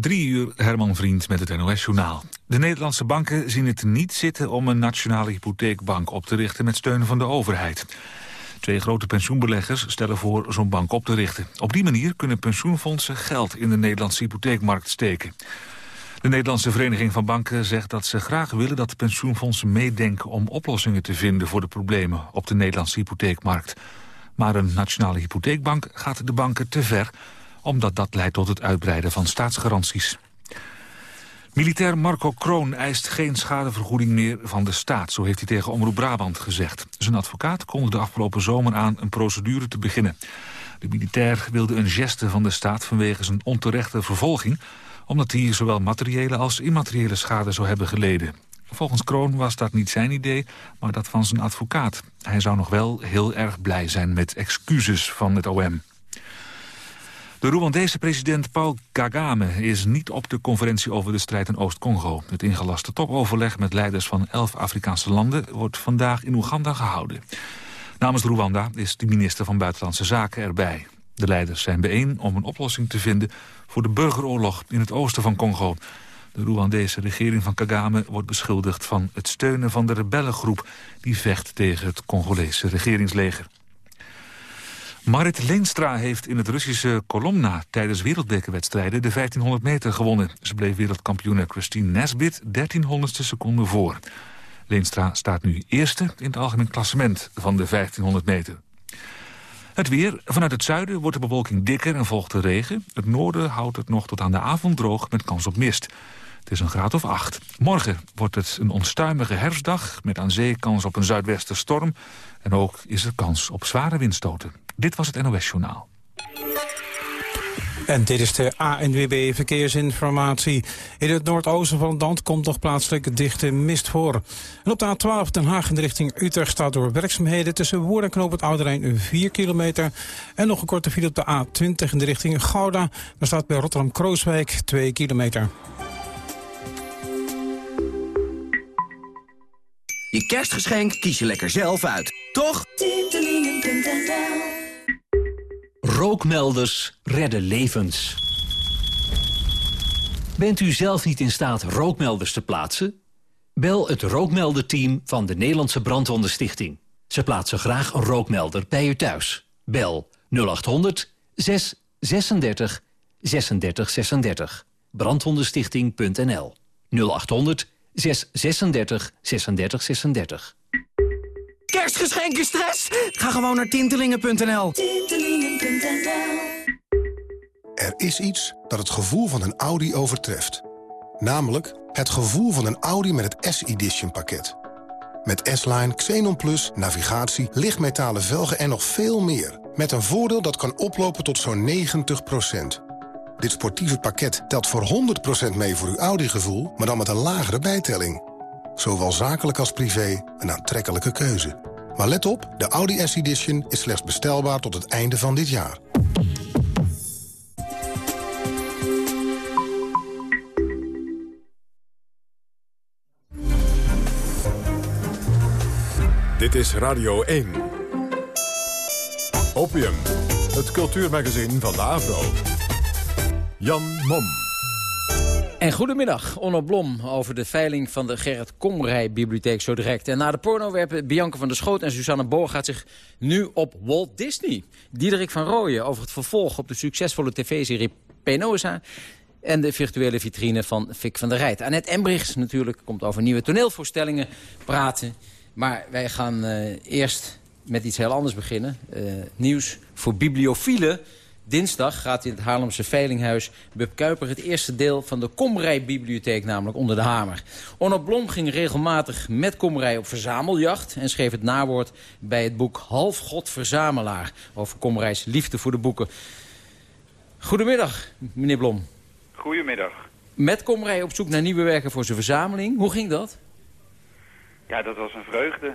Drie uur Herman Vriend met het NOS-journaal. De Nederlandse banken zien het niet zitten om een nationale hypotheekbank op te richten met steun van de overheid. Twee grote pensioenbeleggers stellen voor zo'n bank op te richten. Op die manier kunnen pensioenfondsen geld in de Nederlandse hypotheekmarkt steken. De Nederlandse Vereniging van Banken zegt dat ze graag willen dat de pensioenfondsen meedenken om oplossingen te vinden voor de problemen op de Nederlandse hypotheekmarkt. Maar een nationale hypotheekbank gaat de banken te ver omdat dat leidt tot het uitbreiden van staatsgaranties. Militair Marco Kroon eist geen schadevergoeding meer van de staat, zo heeft hij tegen Omroep Brabant gezegd. Zijn advocaat kondigde afgelopen zomer aan een procedure te beginnen. De militair wilde een geste van de staat vanwege zijn onterechte vervolging, omdat hij zowel materiële als immateriële schade zou hebben geleden. Volgens Kroon was dat niet zijn idee, maar dat van zijn advocaat. Hij zou nog wel heel erg blij zijn met excuses van het OM. De Rwandese president Paul Kagame is niet op de conferentie over de strijd in Oost-Congo. Het ingelaste topoverleg met leiders van elf Afrikaanse landen wordt vandaag in Oeganda gehouden. Namens Rwanda is de minister van Buitenlandse Zaken erbij. De leiders zijn bijeen om een oplossing te vinden voor de burgeroorlog in het oosten van Congo. De Rwandese regering van Kagame wordt beschuldigd van het steunen van de rebellengroep... die vecht tegen het Congolese regeringsleger. Marit Leenstra heeft in het Russische Kolomna tijdens wereldbekerwedstrijden de 1500 meter gewonnen. Ze bleef wereldkampioene Christine Nesbit 1300ste seconde voor. Leenstra staat nu eerste in het algemeen klassement van de 1500 meter. Het weer. Vanuit het zuiden wordt de bewolking dikker en volgt de regen. Het noorden houdt het nog tot aan de avond droog met kans op mist. Het is een graad of acht. Morgen wordt het een onstuimige herfstdag... met aan zee kans op een zuidwesterstorm. En ook is er kans op zware windstoten. Dit was het NOS Journaal. En dit is de ANWB Verkeersinformatie. In het noordoosten van het komt nog plaatselijk dichte mist voor. En op de A12 Den Haag in de richting Utrecht staat door werkzaamheden... tussen Woerden en Knoop het Oude 4 kilometer. En nog een korte file op de A20 in de richting Gouda. Daar staat bij Rotterdam-Krooswijk 2 kilometer. Je kerstgeschenk kies je lekker zelf uit, toch? Rookmelders redden levens. Bent u zelf niet in staat rookmelders te plaatsen? Bel het rookmelderteam van de Nederlandse Brandwondenstichting. Ze plaatsen graag een rookmelder bij u thuis. Bel 0800 636 36 36. Brandwondenstichting.nl 0800 636 36 36. Kerstgeschenken stress? Ga gewoon naar tintelingen.nl. Tintelingen.nl Er is iets dat het gevoel van een Audi overtreft. Namelijk het gevoel van een Audi met het S-Edition pakket. Met S-Line, Xenon Plus, navigatie, lichtmetalen velgen en nog veel meer. Met een voordeel dat kan oplopen tot zo'n 90 dit sportieve pakket telt voor 100% mee voor uw Audi-gevoel... maar dan met een lagere bijtelling. Zowel zakelijk als privé een aantrekkelijke keuze. Maar let op, de Audi S-Edition is slechts bestelbaar tot het einde van dit jaar. Dit is Radio 1. Opium, het cultuurmagazin van de Avro. Jan Mom. En goedemiddag, Onno Blom over de veiling van de Gerrit Komrij Bibliotheek zo direct. En na de porno werpen Bianca van der Schoot en Susanne Boog gaat zich nu op Walt Disney. Diederik van Rooyen over het vervolg op de succesvolle tv-serie Penosa. En de virtuele vitrine van Fik van der Rijt. Annette Embrichts natuurlijk komt over nieuwe toneelvoorstellingen praten. Maar wij gaan uh, eerst met iets heel anders beginnen. Uh, nieuws voor bibliofielen Dinsdag gaat in het Haarlemse Veilinghuis Bub Kuiper het eerste deel van de Komrij-bibliotheek namelijk onder de hamer. Onno Blom ging regelmatig met Komrij op verzameljacht en schreef het nawoord bij het boek Half God Verzamelaar over Komrijs liefde voor de boeken. Goedemiddag, meneer Blom. Goedemiddag. Met Komrij op zoek naar nieuwe werken voor zijn verzameling. Hoe ging dat? Ja, dat was een vreugde.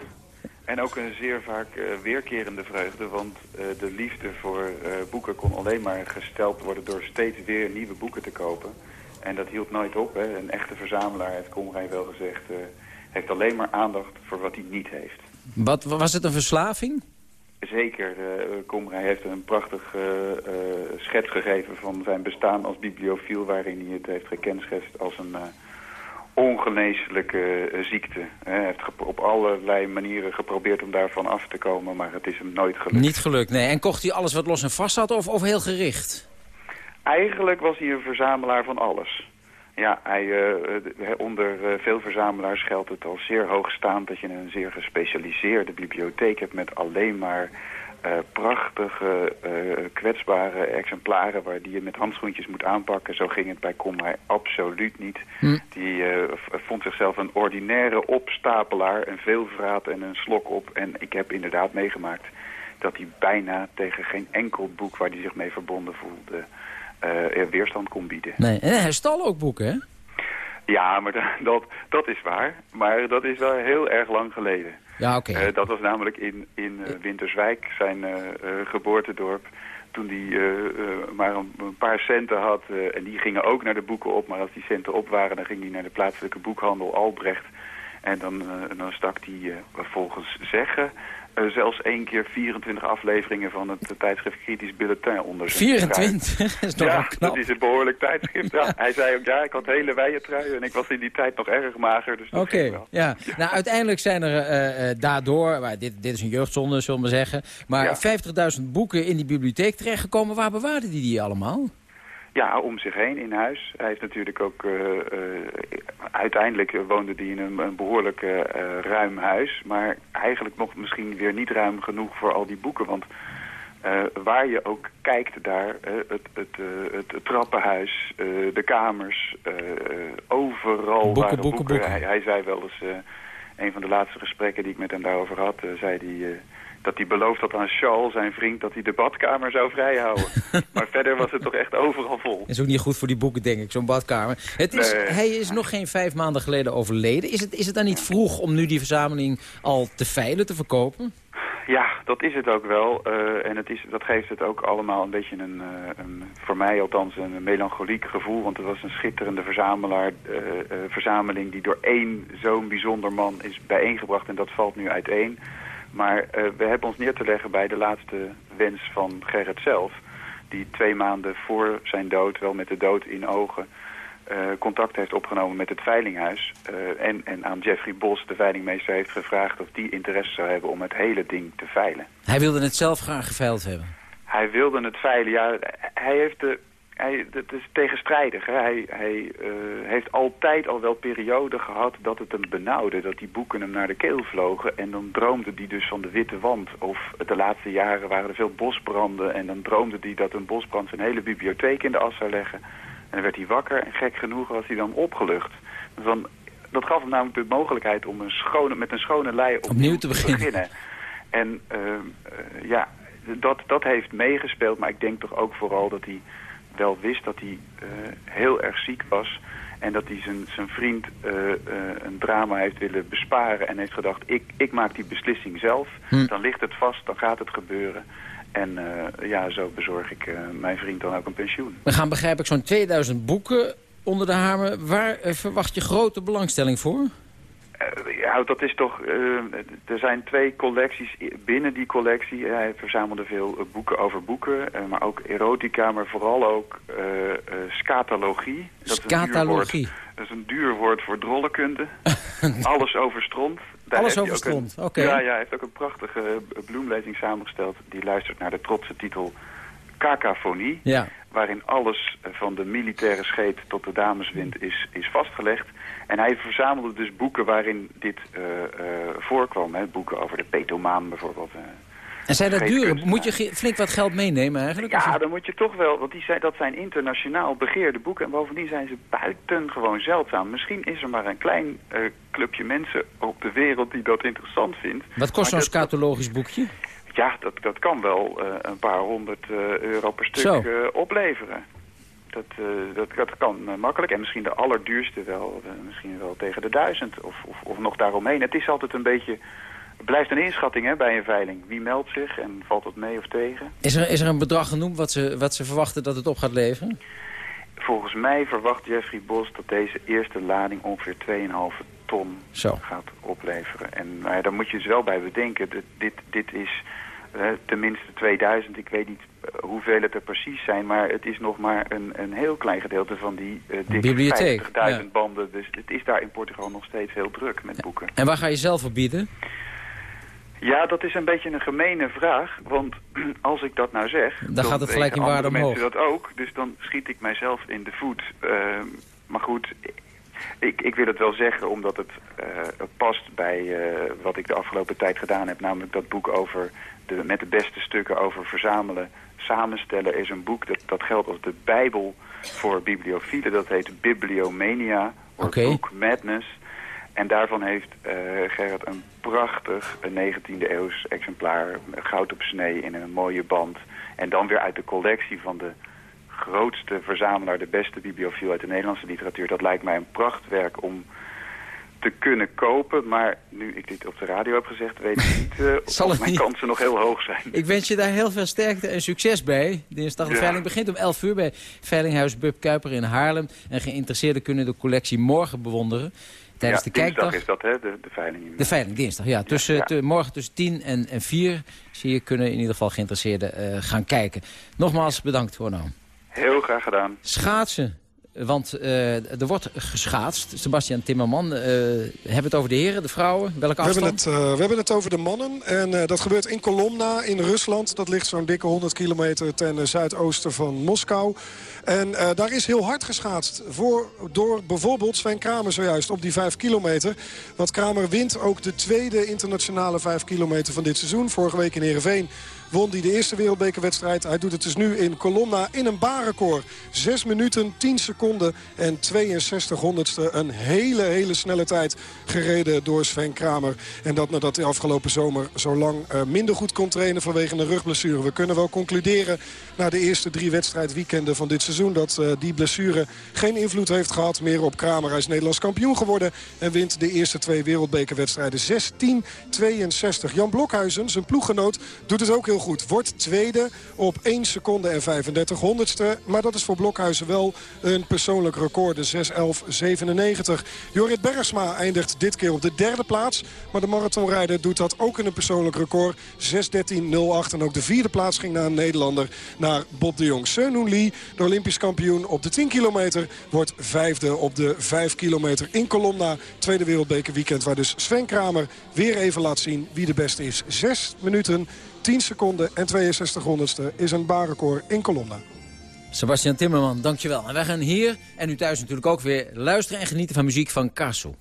En ook een zeer vaak uh, weerkerende vreugde, want uh, de liefde voor uh, boeken kon alleen maar gesteld worden door steeds weer nieuwe boeken te kopen. En dat hield nooit op. Hè. Een echte verzamelaar, heeft Komrij wel gezegd, heeft alleen maar aandacht voor wat hij niet heeft. Wat, was het een verslaving? Zeker. Uh, heeft een prachtig schets gegeven van zijn bestaan als bibliofiel... waarin hij het heeft gekenschetst als een ongeneeslijke ziekte. Hij heeft op allerlei manieren geprobeerd om daarvan af te komen... maar het is hem nooit gelukt. Niet gelukt, nee. En kocht hij alles wat los en vast zat of, of heel gericht? Eigenlijk was hij een verzamelaar van alles. Ja, hij, uh, onder uh, veel verzamelaars geldt het al zeer hoogstaand dat je een zeer gespecialiseerde bibliotheek hebt met alleen maar uh, prachtige, kwetsbare exemplaren waar die je met handschoentjes moet aanpakken. Zo ging het bij Komrij absoluut niet. Hm. Die vond zichzelf een ordinaire opstapelaar, een veelvraat en een slok op. En ik heb inderdaad meegemaakt dat hij bijna tegen geen enkel boek waar hij zich mee verbonden voelde weerstand kon bieden. Nee, en hij stal ook boeken, hè? Ja, maar dat, dat is waar. Maar dat is wel heel erg lang geleden. Ja, oké. Uh, dat was namelijk in, in uh, Winterswijk, zijn geboortedorp. Toen hij maar een, een, paar centen had. en die gingen ook naar de boeken op. Maar als die centen op waren, dan ging hij naar de plaatselijke boekhandel Albrecht. En dan, dan stak hij volgens zeggen uh, zelfs één keer 24 afleveringen van het tijdschrift Kritisch Bulletin onder 24? dat is toch ja, knap. dat is een behoorlijk tijdschrift. ja. Hij zei ook, ja, ik had hele truien en ik was in die tijd nog erg mager. Dus Oké, okay, ja. ja. Nou, uiteindelijk zijn er uh, daardoor, maar dit, dit is een jeugdzonde, zullen we maar zeggen, maar ja. 50.000 boeken in die bibliotheek terechtgekomen. Waar bewaarden die die allemaal? Ja, om zich heen in huis. Hij heeft natuurlijk ook... Uh, uh, uiteindelijk woonde hij in een, een behoorlijk uh, ruim huis. Maar eigenlijk nog misschien weer niet ruim genoeg voor al die boeken. Want waar je ook kijkt daar, het, het, het, trappenhuis, de kamers, overal boeken, waren boeken. boeken. Hij, hij, zei wel eens, een van de laatste gesprekken die ik met hem daarover had, zei hij dat hij beloofd had aan Charles, zijn vriend, dat hij de badkamer zou vrijhouden. maar verder was het toch echt overal vol. Is ook niet goed voor die boeken, denk ik, zo'n badkamer. Het is, Hij is nog geen vijf maanden geleden overleden. Is het, is het dan niet vroeg om nu die verzameling al te veilen, te verkopen? Ja, dat is het ook wel. Uh, en het is, dat geeft het ook allemaal een beetje een, uh, een voor mij althans, een melancholiek gevoel. Want het was een schitterende verzamelaar, uh, verzameling die door één zo'n bijzonder man is bijeengebracht. En dat valt nu uiteen. Maar uh, we hebben ons neer te leggen bij de laatste wens van Gerrit zelf. Die twee maanden voor zijn dood, wel met de dood in ogen... Uh, contact heeft opgenomen met het veilinghuis. Uh, en, en aan Jeffrey Bos, de veilingmeester, heeft gevraagd of die interesse zou hebben om het hele ding te veilen. Hij wilde het zelf graag geveild hebben? Hij wilde het veilen, ja. Hij heeft de hij, dat is tegenstrijdig. Hè? Hij, hij uh, heeft altijd al wel perioden gehad dat het hem benauwde. Dat die boeken hem naar de keel vlogen. En dan droomde hij dus van de witte wand. Of de laatste jaren waren er veel bosbranden. En dan droomde hij dat een bosbrand zijn hele bibliotheek in de as zou leggen. En dan werd hij wakker. En gek genoeg was hij dan opgelucht. Dan, dat gaf hem namelijk de mogelijkheid om een schone, met een schone lei opnieuw, opnieuw te, beginnen. beginnen. En uh, uh, ja, dat, dat heeft meegespeeld. Maar ik denk toch ook vooral dat hij wel wist dat hij uh, heel erg ziek was. En dat hij zijn, zijn vriend uh, uh, een drama heeft willen besparen. En heeft gedacht, ik, ik maak die beslissing zelf. Hm. Dan ligt het vast, dan gaat het gebeuren. En ja, zo bezorg ik mijn vriend dan ook een pensioen. We gaan begrijp ik zo'n 2000 boeken onder de hamer. Waar verwacht je grote belangstelling voor? Uh, ja, dat is toch... Uh, er zijn twee collecties binnen die collectie. Hij verzamelde veel uh, boeken over boeken, maar ook erotica, maar vooral ook scatologie. Dat scatologie? Is dat is een duur woord voor drollenkunde. Alles over stront. Daar Alles over stront, oké. Ja, ja, hij heeft ook een prachtige bloemlezing samengesteld. Die luistert naar de trotse titel Cacophonie. Ja. Waarin alles van de militaire scheet tot de dameswind is, is vastgelegd. En hij verzamelde dus boeken waarin dit uh, uh, voorkwam. Hè? Boeken over de petomaan bijvoorbeeld. Uh, en zijn dat duur? Moet je flink wat geld meenemen eigenlijk? Ja, dan moet je toch wel, want die zijn, dat zijn internationaal begeerde boeken. En bovendien zijn ze buitengewoon zeldzaam. Misschien is er maar een klein clubje mensen op de wereld die dat interessant vindt. Wat kost zo'n scatologisch boekje? Ja, dat, dat kan wel een paar honderd euro per stuk opleveren. Dat, dat, dat kan makkelijk. En misschien de allerduurste wel, misschien wel tegen de duizend of, of, of, nog daaromheen. Het is altijd een beetje... Het blijft een inschatting hè, bij een veiling. Wie meldt zich en valt het mee of tegen? Is er, is er een bedrag genoemd wat ze, wat ze verwachten dat het op gaat leveren? Volgens mij verwacht Jeffrey Bos dat deze eerste lading ongeveer 2,5 ton Zo. gaat opleveren. En nou ja, daar moet je dus wel bij bedenken. Dit, dit, dit is tenminste 2000, ik weet niet hoeveel het er precies zijn, maar het is nog maar een, een heel klein gedeelte van die uh, dikke 50.000 ja. banden. Dus het is daar in Portugal nog steeds heel druk met boeken. En waar ga je zelf op bieden? Ja, dat is een beetje een gemene vraag. Want als ik dat nou zeg... Dan, dan gaat het gelijk in waarde omhoog. mensen dat ook. Dus dan schiet ik mijzelf in de voet. Uh, maar goed, ik, ik wil het wel zeggen omdat het uh, past bij uh, wat ik de afgelopen tijd gedaan heb. Namelijk dat boek over de, met de beste stukken over verzamelen, samenstellen is een boek. Dat, dat geldt als de bijbel voor bibliofielen. Dat heet Bibliomania, of okay. Book Madness. En daarvan heeft uh, Gerrit een prachtig 19e eeuws exemplaar, goud op snee in een mooie band. En dan weer uit de collectie van de grootste verzamelaar, de beste bibliofiel uit de Nederlandse literatuur. Dat lijkt mij een prachtwerk om te kunnen kopen. Maar nu ik dit op de radio heb gezegd, weet ik niet uh, of mijn niet? kansen nog heel hoog zijn. Ik wens je daar heel veel sterkte en succes bij. Dinsdag de ja. veiling begint om 11 uur bij Veilinghuis Bub Kuiper in Haarlem. En geïnteresseerden kunnen de collectie morgen bewonderen. Tijdens ja, de kijkdag is dat, hè? De, de veiling. De veiling, dinsdag, ja. Tussen, ja, ja. morgen tussen 10 en, en 4 zie je kunnen in ieder geval geïnteresseerden uh, gaan kijken. Nogmaals bedankt, Horno. Heel graag gedaan. Schaatsen. Want uh, er wordt geschaatst. Sebastian Timmerman, uh, hebben we het over de heren, de vrouwen? Welke afstand? We hebben het, uh, we hebben het over de mannen. En dat gebeurt in Kolomna in Rusland. Dat ligt zo'n dikke 100 kilometer ten zuidoosten van Moskou. En daar is heel hard geschaatst. Voor, door bijvoorbeeld Sven Kramer zojuist op die 5 kilometer. Want Kramer wint ook de tweede internationale 5 kilometer van dit seizoen. Vorige week in Heerenveen won hij de eerste wereldbekerwedstrijd. Hij doet het dus nu in Colonna in een baanrecord. 6 minuten, 10 seconden en 62 honderdste. Een hele, hele snelle tijd gereden door Sven Kramer. En dat nadat hij afgelopen zomer zo lang uh, minder goed kon trainen vanwege een rugblessure. We kunnen wel concluderen na de eerste drie wedstrijdweekenden van dit seizoen... dat uh, die blessure geen invloed heeft gehad meer op Kramer. Hij is Nederlands kampioen geworden en wint de eerste twee wereldbekerwedstrijden 16-62. Jan Blokhuizen, zijn ploeggenoot, doet het ook heel goed. Wordt tweede op 1 seconde en 35 honderdste. Maar dat is voor Blokhuizen wel een persoonlijk record. De 6.11.97. Jorrit Bergsma eindigt dit keer op de derde plaats. Maar de marathonrijder doet dat ook in een persoonlijk record. 6.13.08. En ook de vierde plaats ging naar een Nederlander. Naar Bob de Jong. Seunhoon Lee, de Olympisch kampioen op de 10 kilometer. Wordt vijfde op de 5 kilometer in Colomna. Tweede wereldbeker weekend waar dus Sven Kramer weer even laat zien wie de beste is. 6 minuten 10 seconden en 62 honderdste is een baanrecord in Colonna. Sebastian Timmerman, dankjewel. En wij gaan hier, en u thuis natuurlijk ook weer, luisteren en genieten van muziek van Casso.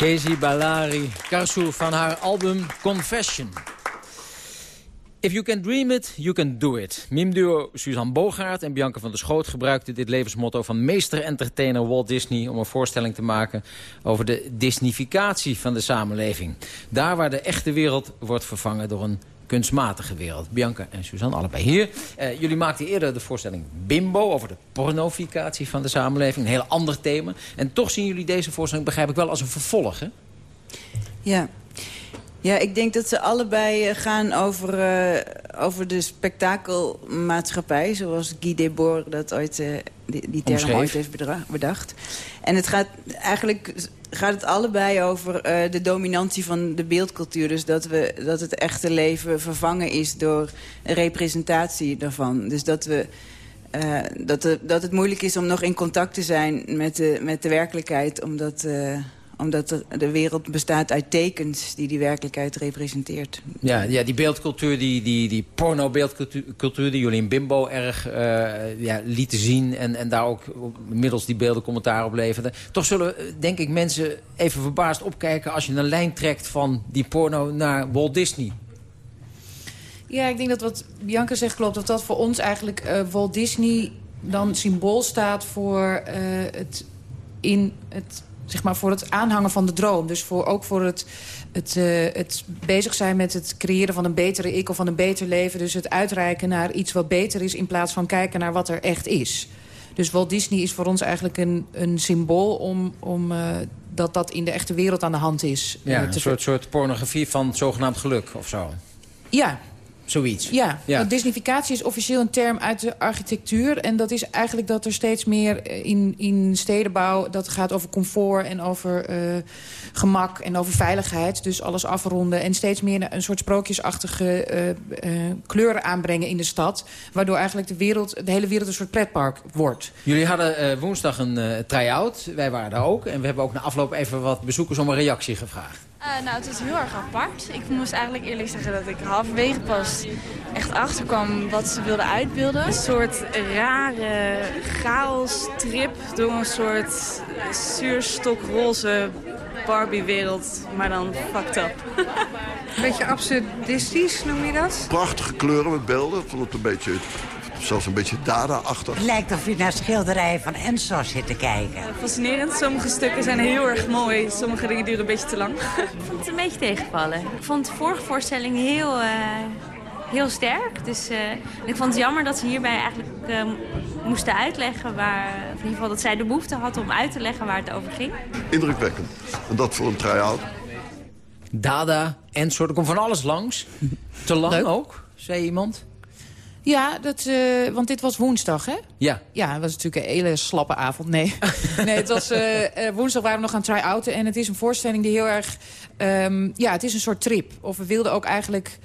Casey Ballari Karsu van haar album Confession. If you can dream it, you can do it. Mimduo Suzanne Bogaert en Bianca van der Schoot gebruikten dit levensmotto van meester-entertainer Walt Disney... om een voorstelling te maken over de Disneyficatie van de samenleving. Daar waar de echte wereld wordt vervangen door een kunstmatige wereld. Bianca en Suzanne, allebei hier. Uh, jullie maakten eerder de voorstelling Bimbo... over de pornoficatie van de samenleving. Een heel ander thema. En toch zien jullie deze voorstelling, begrijp ik wel, als een vervolg, hè? Ja, ja, ik denk dat ze allebei eh, gaan over, uh, over de spektakelmaatschappij... zoals Guy Debord dat ooit, uh, die, die term ooit heeft bedacht. En het gaat eigenlijk gaat het allebei over uh, de dominantie van de beeldcultuur. Dus dat, we, dat het echte leven vervangen is door een representatie daarvan. Dus dat, we, uh, dat, de, dat het moeilijk is om nog in contact te zijn met de, met de werkelijkheid... omdat... Uh, omdat de wereld bestaat uit tekens die die werkelijkheid representeert. Ja, ja die beeldcultuur, die, die, die porno-beeldcultuur... die jullie in Bimbo erg uh, ja, lieten zien... En, en daar ook middels die beelden commentaar op leverden. Toch zullen, denk ik, mensen even verbaasd opkijken... als je een lijn trekt van die porno naar Walt Disney. Ja, ik denk dat wat Bianca zegt klopt. Dat dat voor ons eigenlijk uh, Walt Disney dan symbool staat voor uh, het in het zeg maar, voor het aanhangen van de droom. Dus voor, ook voor het, het, uh, het bezig zijn met het creëren van een betere ik... of van een beter leven. Dus het uitreiken naar iets wat beter is... in plaats van kijken naar wat er echt is. Dus Walt Disney is voor ons eigenlijk een, een symbool... om, om uh, dat dat in de echte wereld aan de hand is. Ja, een soort, soort pornografie van zogenaamd geluk of zo. Ja, Zoiets. Ja, ja. Disneyficatie is officieel een term uit de architectuur. En dat is eigenlijk dat er steeds meer in, in stedenbouw... dat gaat over comfort en over uh, gemak en over veiligheid. Dus alles afronden en steeds meer een soort sprookjesachtige uh, uh, kleuren aanbrengen in de stad. Waardoor eigenlijk de, wereld, de hele wereld een soort pretpark wordt. Jullie hadden woensdag een try-out. Wij waren daar ook. En we hebben ook na afloop even wat bezoekers om een reactie gevraagd. Uh, nou, het was heel erg apart. Ik moest eigenlijk eerlijk zeggen dat ik halverwege pas echt achterkwam wat ze wilden uitbeelden. Een soort rare chaos-trip door een soort zuurstokroze Barbie-wereld, maar dan fucked up. Een beetje absurdistisch, noem je dat? Prachtige kleuren met beelden. Ik vond het een beetje zelfs een beetje Dada-achtig. Het lijkt of je naar schilderijen van Enzo zit te kijken. Fascinerend. Sommige stukken zijn heel erg mooi. Sommige dingen duren een beetje te lang. Ik vond het een beetje tegenvallen. Ik vond de vorige voorstelling heel, uh, heel sterk. Dus uh, ik vond het jammer dat ze hierbij eigenlijk uh, moesten uitleggen... Waar, of in ieder geval dat zij de behoefte had om uit te leggen waar het over ging. Indrukwekkend. En dat voor een try-out. Dada, Enzo, er komt van alles langs. Te lang Leuk. ook, zei iemand. Ja, dat, uh, want dit was woensdag, hè? Ja. Ja, het was natuurlijk een hele slappe avond. Nee, nee het was uh, woensdag waren we nog aan try-outen. En het is een voorstelling die heel erg... Um, ja, het is een soort trip. Of we wilden ook eigenlijk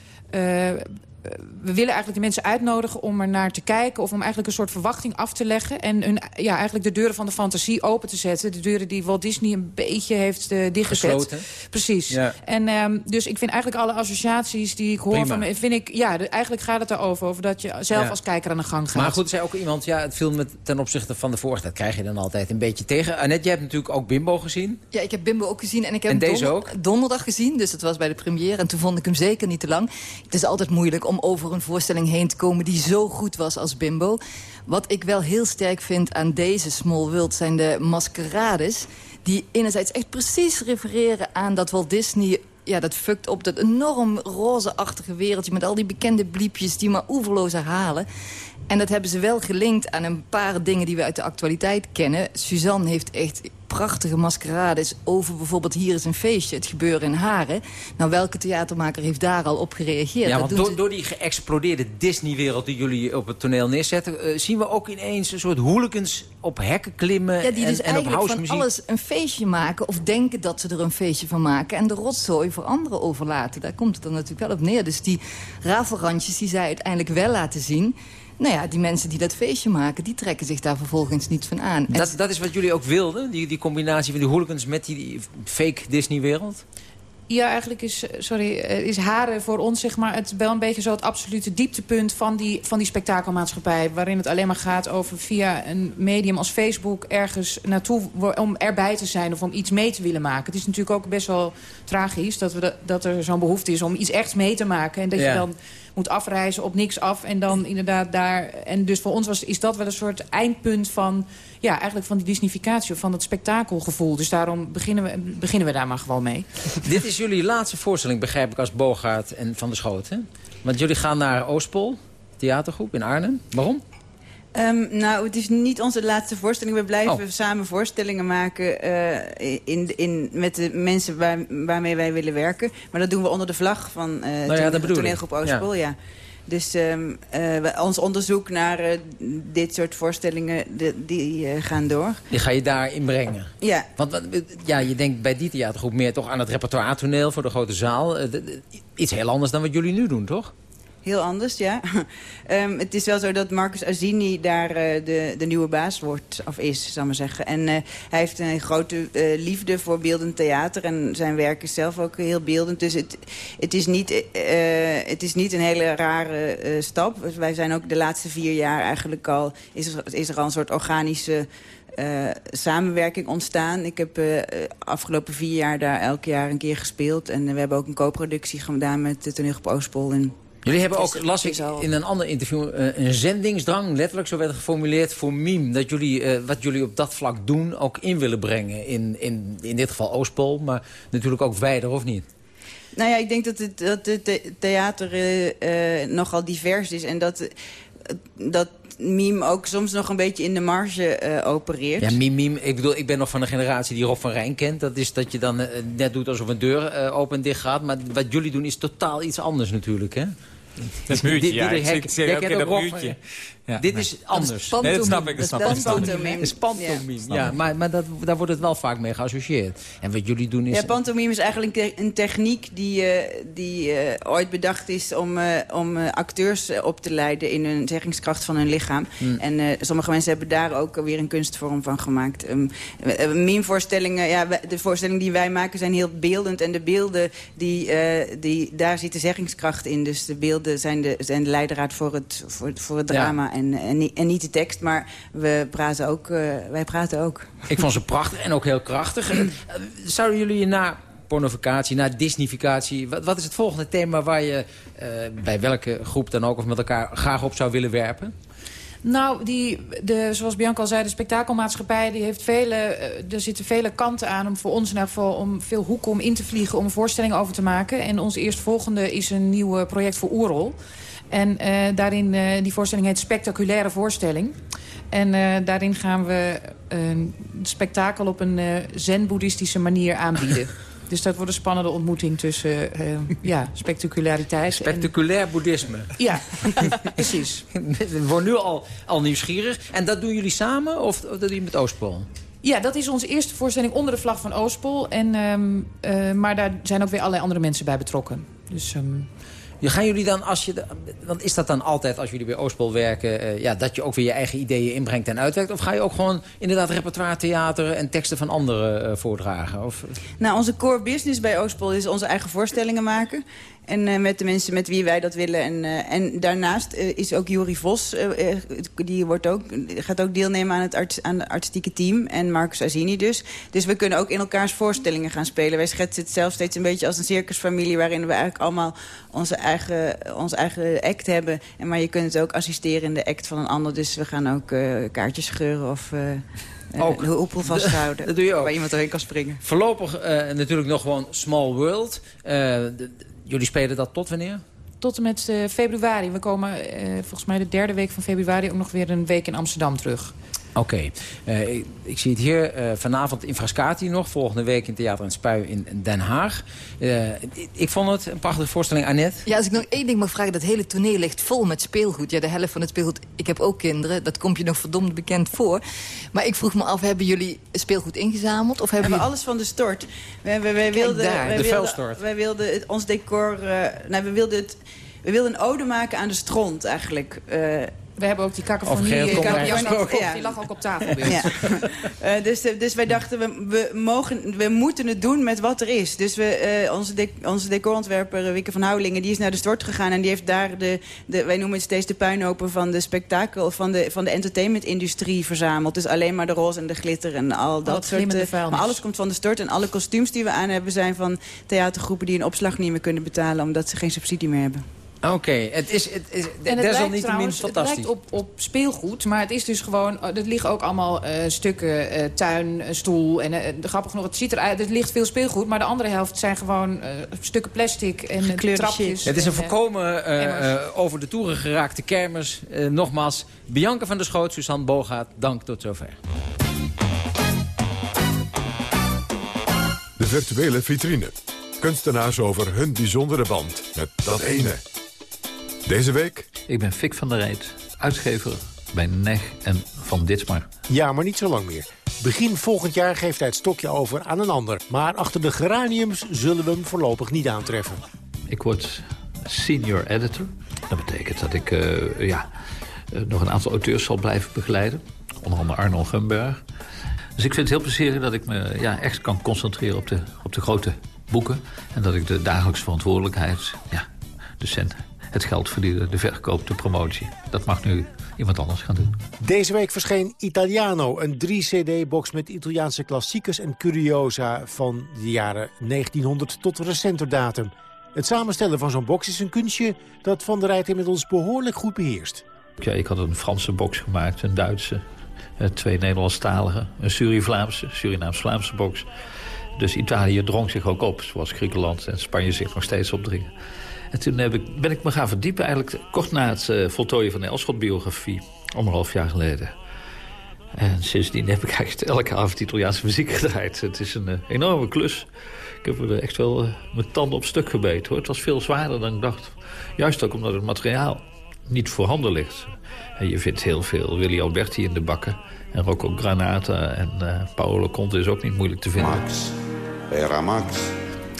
we willen eigenlijk de mensen uitnodigen om er naar te kijken... of om eigenlijk een soort verwachting af te leggen... en hun, ja, eigenlijk de deuren van de fantasie open te zetten. De deuren die Walt Disney een beetje heeft uh, dichtgezet. Gesloten. Precies. Ja. En um, dus ik vind eigenlijk alle associaties die ik hoor Prima. van me... Vind ik, ja, de, eigenlijk gaat het erover, over dat je zelf ja. als kijker aan de gang gaat. Maar goed, zei ook iemand, ja, het viel me ten opzichte van de vorige... dat krijg je dan altijd een beetje tegen. Annette, jij hebt natuurlijk ook Bimbo gezien. Ja, ik heb Bimbo ook gezien. En ik heb en deze ook? donderdag gezien, dus het was bij de première. En toen vond ik hem zeker niet te lang. Het is altijd moeilijk om over een voorstelling heen te komen die zo goed was als Bimbo. Wat ik wel heel sterk vind aan deze Small World zijn de maskerades... die enerzijds echt precies refereren aan dat Walt Disney ja, dat fukt op dat enorm roze-achtige wereldje... met al die bekende bliepjes die maar oeverloos herhalen. En dat hebben ze wel gelinkt aan een paar dingen die we uit de actualiteit kennen. Suzanne heeft echt prachtige maskerades over bijvoorbeeld hier is een feestje, het gebeuren in Haren. Nou, welke theatermaker heeft daar al op gereageerd? Ja, want door, door, die geëxplodeerde Disney-wereld die jullie op het toneel neerzetten... Uh, zien we ook ineens een soort hooligans op hekken klimmen ja, die en, dus en op house van alles een feestje maken of denken dat ze er een feestje van maken... en de rotzooi voor anderen overlaten. Daar komt het dan natuurlijk wel op neer. Dus die rafelrandjes die zij uiteindelijk wel laten zien... Nou ja, die mensen die dat feestje maken, die trekken zich daar vervolgens niet van aan. Dat, dat is wat jullie ook wilden, die, die combinatie van die hooligans met die fake Disney-wereld? Ja, eigenlijk is, sorry, is Haren voor ons zeg maar, het wel een beetje zo het absolute dieptepunt van die, van die spektakelmaatschappij. Waarin het alleen maar gaat over via een medium als Facebook ergens naartoe om erbij te zijn of om iets mee te willen maken. Het is natuurlijk ook best wel tragisch dat, we dat er zo'n behoefte is om iets echt mee te maken. En dat je dan moet afreizen op niks af en dan inderdaad daar... En dus voor ons was, is dat wel een soort eindpunt van... Ja, eigenlijk van die disnificatie of van het spektakelgevoel. Dus daarom beginnen we, beginnen we daar maar gewoon mee. Dit is jullie laatste voorstelling, begrijp ik, als Bogaert en Van der Schoot, hè? Want jullie gaan naar Oostpol, theatergroep in Arnhem. Waarom? Um, nou, het is niet onze laatste voorstelling. We blijven oh. samen voorstellingen maken uh, in, in, met de mensen waar, waarmee wij willen werken. Maar dat doen we onder de vlag van uh, nou ja, de toneelgroep Oostpol. Ja. ja. Dus um, uh, ons onderzoek naar dit soort voorstellingen, de, die gaan door. Die ga je daar inbrengen? Ja. Want ja, je denkt bij die theatergroep meer toch aan het repertoire-toneel voor de grote zaal. iets heel anders dan wat jullie nu doen, toch? Heel anders, ja. um, het is wel zo dat Marcus Azini daar uh, de, de nieuwe baas wordt, of is, zal maar zeggen. En uh, hij heeft een grote uh, liefde voor beeldend theater. En zijn werk is zelf ook heel beeldend. Dus het, het, is, niet, het is niet een hele rare stap. Dus wij zijn ook de laatste vier jaar eigenlijk al... is er, is er al een soort organische... Samenwerking ontstaan. Ik heb uh, afgelopen vier jaar daar elk jaar een keer gespeeld. En we hebben ook een co-productie gedaan met de toneelgroep Oostpol. En Jullie hebben ook, las ik in een ander interview, uh, een zendingsdrang, letterlijk zo werd het geformuleerd, voor MIM. Dat jullie, uh, wat jullie op dat vlak doen, ook in willen brengen. In, in, in dit geval Oostpool, maar natuurlijk ook wijder, of niet? Nou ja, ik denk dat het, dat het theater uh, nogal divers is. En dat, dat meme ook soms nog een beetje in de marge uh, opereert. Ja, meme, meme. Ik bedoel, ik ben nog van de generatie die Rob van Rijn kent. Dat is dat je dan uh, net doet alsof een deur open en dicht gaat. Maar wat jullie doen is totaal iets anders natuurlijk, hè? Dat muurtje, ja. Ik, ik, ik, dat muurtje. Ja, dit is anders. Nee, dat snap ik. Dat snap ik. pantomime. is pantomime. Ja, maar, maar dat, daar wordt het wel vaak mee geassocieerd. En wat jullie doen is... Ja, pantomime is eigenlijk een techniek die, uh, die uh, ooit bedacht is... om, uh, om acteurs op te leiden in hun zeggingskracht van hun lichaam. Hmm. En sommige mensen hebben daar ook weer een kunstvorm van gemaakt. Um, meme-voorstellingen, ja, de voorstellingen die wij maken zijn heel beeldend. En de beelden, die, die, daar zit de zeggingskracht in. Dus de beelden zijn de, zijn de leidraad voor het, voor, voor het drama. Ja en, en, en, niet de tekst, maar we praten ook, uh, wij praten ook. Ik vond ze prachtig en ook heel krachtig. Eh, zouden jullie na pornificatie, na disnificatie... Wat, wat, is het volgende thema waar je uh, bij welke groep dan ook... of met elkaar graag op zou willen werpen? Nou, die, de, zoals Bianca al zei, de spektakelmaatschappij... Die heeft vele, er zitten vele kanten aan om voor ons in ieder geval... om veel hoeken om in te vliegen, om een voorstelling over te maken. En ons eerstvolgende is een nieuw project voor Oerol. En uh, daarin, uh, die voorstelling heet Spectaculaire Voorstelling. En uh, daarin gaan we een spektakel op een zen-boeddhistische manier aanbieden. Dus dat wordt een spannende ontmoeting tussen ja, spectaculariteit Spectaculair en... boeddhisme. Ja, precies. We worden nu al, al nieuwsgierig. En dat doen jullie samen of, of dat doen jullie met Oostpool? Ja, dat is onze eerste voorstelling onder de vlag van Oostpol. En, um, uh, maar daar zijn ook weer allerlei andere mensen bij betrokken. Dus um, Gaan jullie dan, als je, want is dat dan altijd als jullie bij Oostpol werken... Uh, ja, dat je ook weer je eigen ideeën inbrengt en uitwerkt? Of ga je ook gewoon inderdaad repertoire theater en teksten van anderen uh, voordragen? Of... Nou, onze core business bij Oostpol is onze eigen voorstellingen maken. En uh, met de mensen met wie wij dat willen. En, uh, en daarnaast uh, is ook Juri Vos, die wordt ook, gaat ook deelnemen aan het, arts, aan het artistieke team. En Marcus Azini dus. Dus we kunnen ook in elkaars voorstellingen gaan spelen. Wij schetsen het zelf steeds een beetje als een circusfamilie... waarin we eigenlijk allemaal onze eigen, onze eigen act hebben. En, maar je kunt het ook assisteren in de act van een ander. Dus we gaan ook kaartjes scheuren of... Ook. Een hoepel vasthouden. dat doe je ook. Waar iemand doorheen kan springen. Voorlopig natuurlijk nog gewoon Small World. De, Jullie spelen dat tot wanneer? Tot en met uh, februari. We komen uh, volgens mij de derde week van februari ook nog weer een week in Amsterdam terug. Oké. Okay. Uh, ik, ik, zie het hier uh, vanavond in Frascati nog. Volgende week in Theater en Spui in, Den Haag. Uh, ik vond het een prachtige voorstelling. Annette? Ja, als ik nog één ding mag vragen. Dat hele toneel ligt vol met speelgoed. Ja, de helft van het speelgoed. Ik heb ook kinderen. Dat komt je nog verdomd bekend voor. Maar ik vroeg me af, hebben jullie speelgoed ingezameld? Of hebben, hebben alles van de stort. Wij, wij, wij wilden, daar, wij de wilden, wij wilden het, ons decor... nou, we wilden het... We wilden een ode maken aan de stront eigenlijk. We hebben ook die kakofonie. Ja. Die lag ook op tafel ja. uh, dus, dus wij dachten, we, we, mogen, we moeten het doen met wat er is. Dus we, uh, onze, de, onze decorontwerper Wikke van Houwelingen... die is naar de stort gegaan en die heeft daar... de, de wij noemen het steeds de puinopen van de spektakel... van de, van de entertainmentindustrie verzameld. Dus alleen maar de roze en de glitter en al dat, dat soort... Uh, maar alles komt van de stort en alle kostuums die we aan hebben... zijn van theatergroepen die een opslag niet meer kunnen betalen... omdat ze geen subsidie meer hebben. Oké, het is, het is en het lijkt trouwens, fantastisch. Het lijkt op, op speelgoed, maar het is dus gewoon... Er liggen ook allemaal uh, stukken, uh, tuin, stoel. En grappig genoeg, het ziet eruit, er ligt veel speelgoed... maar de andere helft zijn gewoon stukken plastic en trapjes. Het is een voorkomen over de toeren geraakte kermis. nogmaals, Bianca van der Schoot, Suzanne Bogaat, dank tot zover. De virtuele vitrine. Kunstenaars over hun bijzondere band met dat ene. Deze week... Ik ben Fik van der Rijt, uitgever bij NEG en Van Ditsmar. Ja, maar niet zo lang meer. Begin volgend jaar geeft hij het stokje over aan een ander. Maar achter de geraniums zullen we hem voorlopig niet aantreffen. Ik word senior editor. Dat betekent dat ik uh, ja, uh, nog een aantal auteurs zal blijven begeleiden. Onder andere Arnold Gumberg. Dus ik vind het heel plezierig dat ik me ja, echt kan concentreren op de, op de grote boeken. En dat ik de dagelijkse verantwoordelijkheid, ja, de cent, het geld verdienen, de verkoop, de promotie. Dat mag nu iemand anders gaan doen. Deze week verscheen Italiano, een 3-cd-box met Italiaanse klassiekers en curiosa van de jaren 1900 tot recenter datum. Het samenstellen van zo'n box is een kunstje dat Van der Rijt inmiddels behoorlijk goed beheerst. Ja, ik had een Franse box gemaakt, een Duitse, eh, twee Nederlandstalige, een Suri-Vlaamse, Surinaams-Vlaamse box. Dus Italië drong zich ook op, zoals Griekenland en Spanje zich nog steeds opdringen. En toen ik, ben ik me gaan verdiepen, eigenlijk kort na het uh, voltooien van de Elschot-biografie. Anderhalf jaar geleden. En sindsdien heb ik eigenlijk elke avond Italiaanse muziek gedraaid. Het is een uh, enorme klus. Ik heb er echt wel mijn tanden op stuk gebeten. Hoor. Het was veel zwaarder dan ik dacht. Juist ook omdat het materiaal niet voorhanden ligt. En je vindt heel veel Willy Alberti in de bakken. En Rocco Granata en Paolo Conte is ook niet moeilijk te vinden. Max, era Max.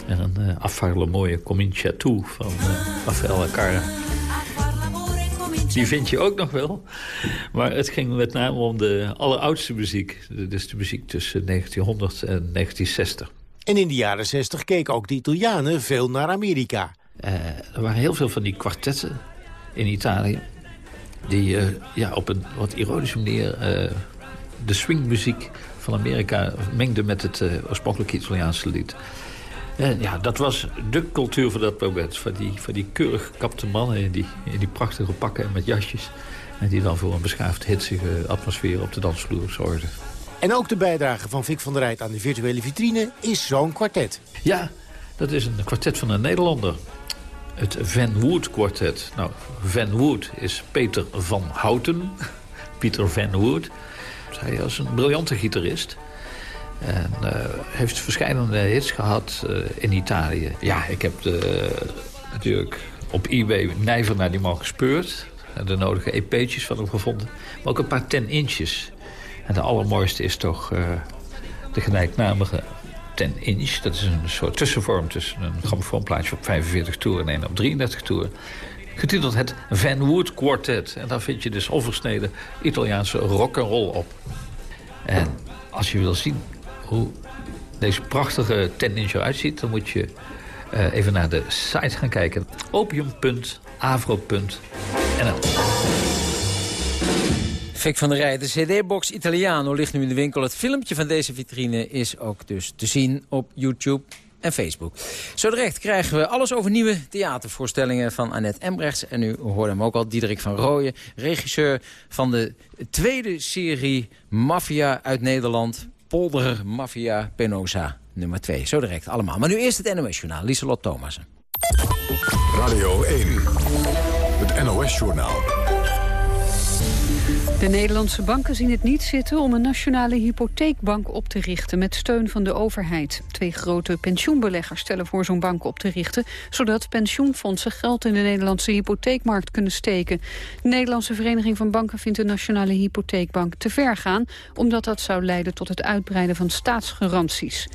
En een uh, afvaardige mooie Comincia toe van uh, Rafael. Die vind je ook nog wel. Maar het ging met name om de alleroudste muziek. Dus de muziek tussen 1900 en 1960. En in de jaren 60 keken ook de Italianen veel naar Amerika. Uh, er waren heel veel van die kwartetten in Italië... die ja, op een wat ironische manier de swingmuziek van Amerika mengden met het oorspronkelijke Italiaanse lied. En ja, dat was de cultuur van dat moment. Van die, van die keurig gekapte mannen in die, in die prachtige pakken en met jasjes. En die dan voor een beschaafd hitsige atmosfeer op de dansvloer zorgden. En ook de bijdrage van Vic van der Rijt aan de virtuele vitrine is zo'n kwartet. Ja, dat is een kwartet van een Nederlander. Het Van Wood kwartet. Nou, Van Wood is Peter van Houten. Pieter Van Wood. Hij is een briljante gitarist. En uh, heeft verschillende hits gehad uh, in Italië. Ja, ik heb de, natuurlijk op eBay nijver naar die man gespeurd. De nodige EP'tjes van hem gevonden. Maar ook een paar 10 inches. En de allermooiste is toch uh, de gelijknamige 10 inch. Dat is een soort tussenvorm tussen een grammofoonplaatje op 45 toer en een op 33 toer. Getiteld het Van Wood Quartet. En daar vind je dus onversneden Italiaanse rock'n'roll op. En als je wil zien hoe deze prachtige 10 inch eruit dan moet je uh, even naar de site gaan kijken. opium.avro.nl Fik van der Rij, de CD-box Italiano ligt nu in de winkel. Het filmpje van deze vitrine is ook dus te zien op YouTube en Facebook. Zo direct krijgen we alles over nieuwe theatervoorstellingen van Annette Embrechts. En u hoorde hem ook al, Diederik van Rooyen, regisseur van de tweede serie Mafia uit Nederland. Polder Mafia Penosa nummer 2. Zo direct allemaal. Maar nu eerst het NOS-journaal. Lieselot Thomassen. Radio 1, het NOS-journaal. De Nederlandse banken zien het niet zitten om een nationale hypotheekbank op te richten met steun van de overheid. Twee grote pensioenbeleggers stellen voor zo'n bank op te richten, zodat pensioenfondsen geld in de Nederlandse hypotheekmarkt kunnen steken. De Nederlandse Vereniging van Banken vindt de nationale hypotheekbank te ver gaan, omdat dat zou leiden tot het uitbreiden van staatsgaranties.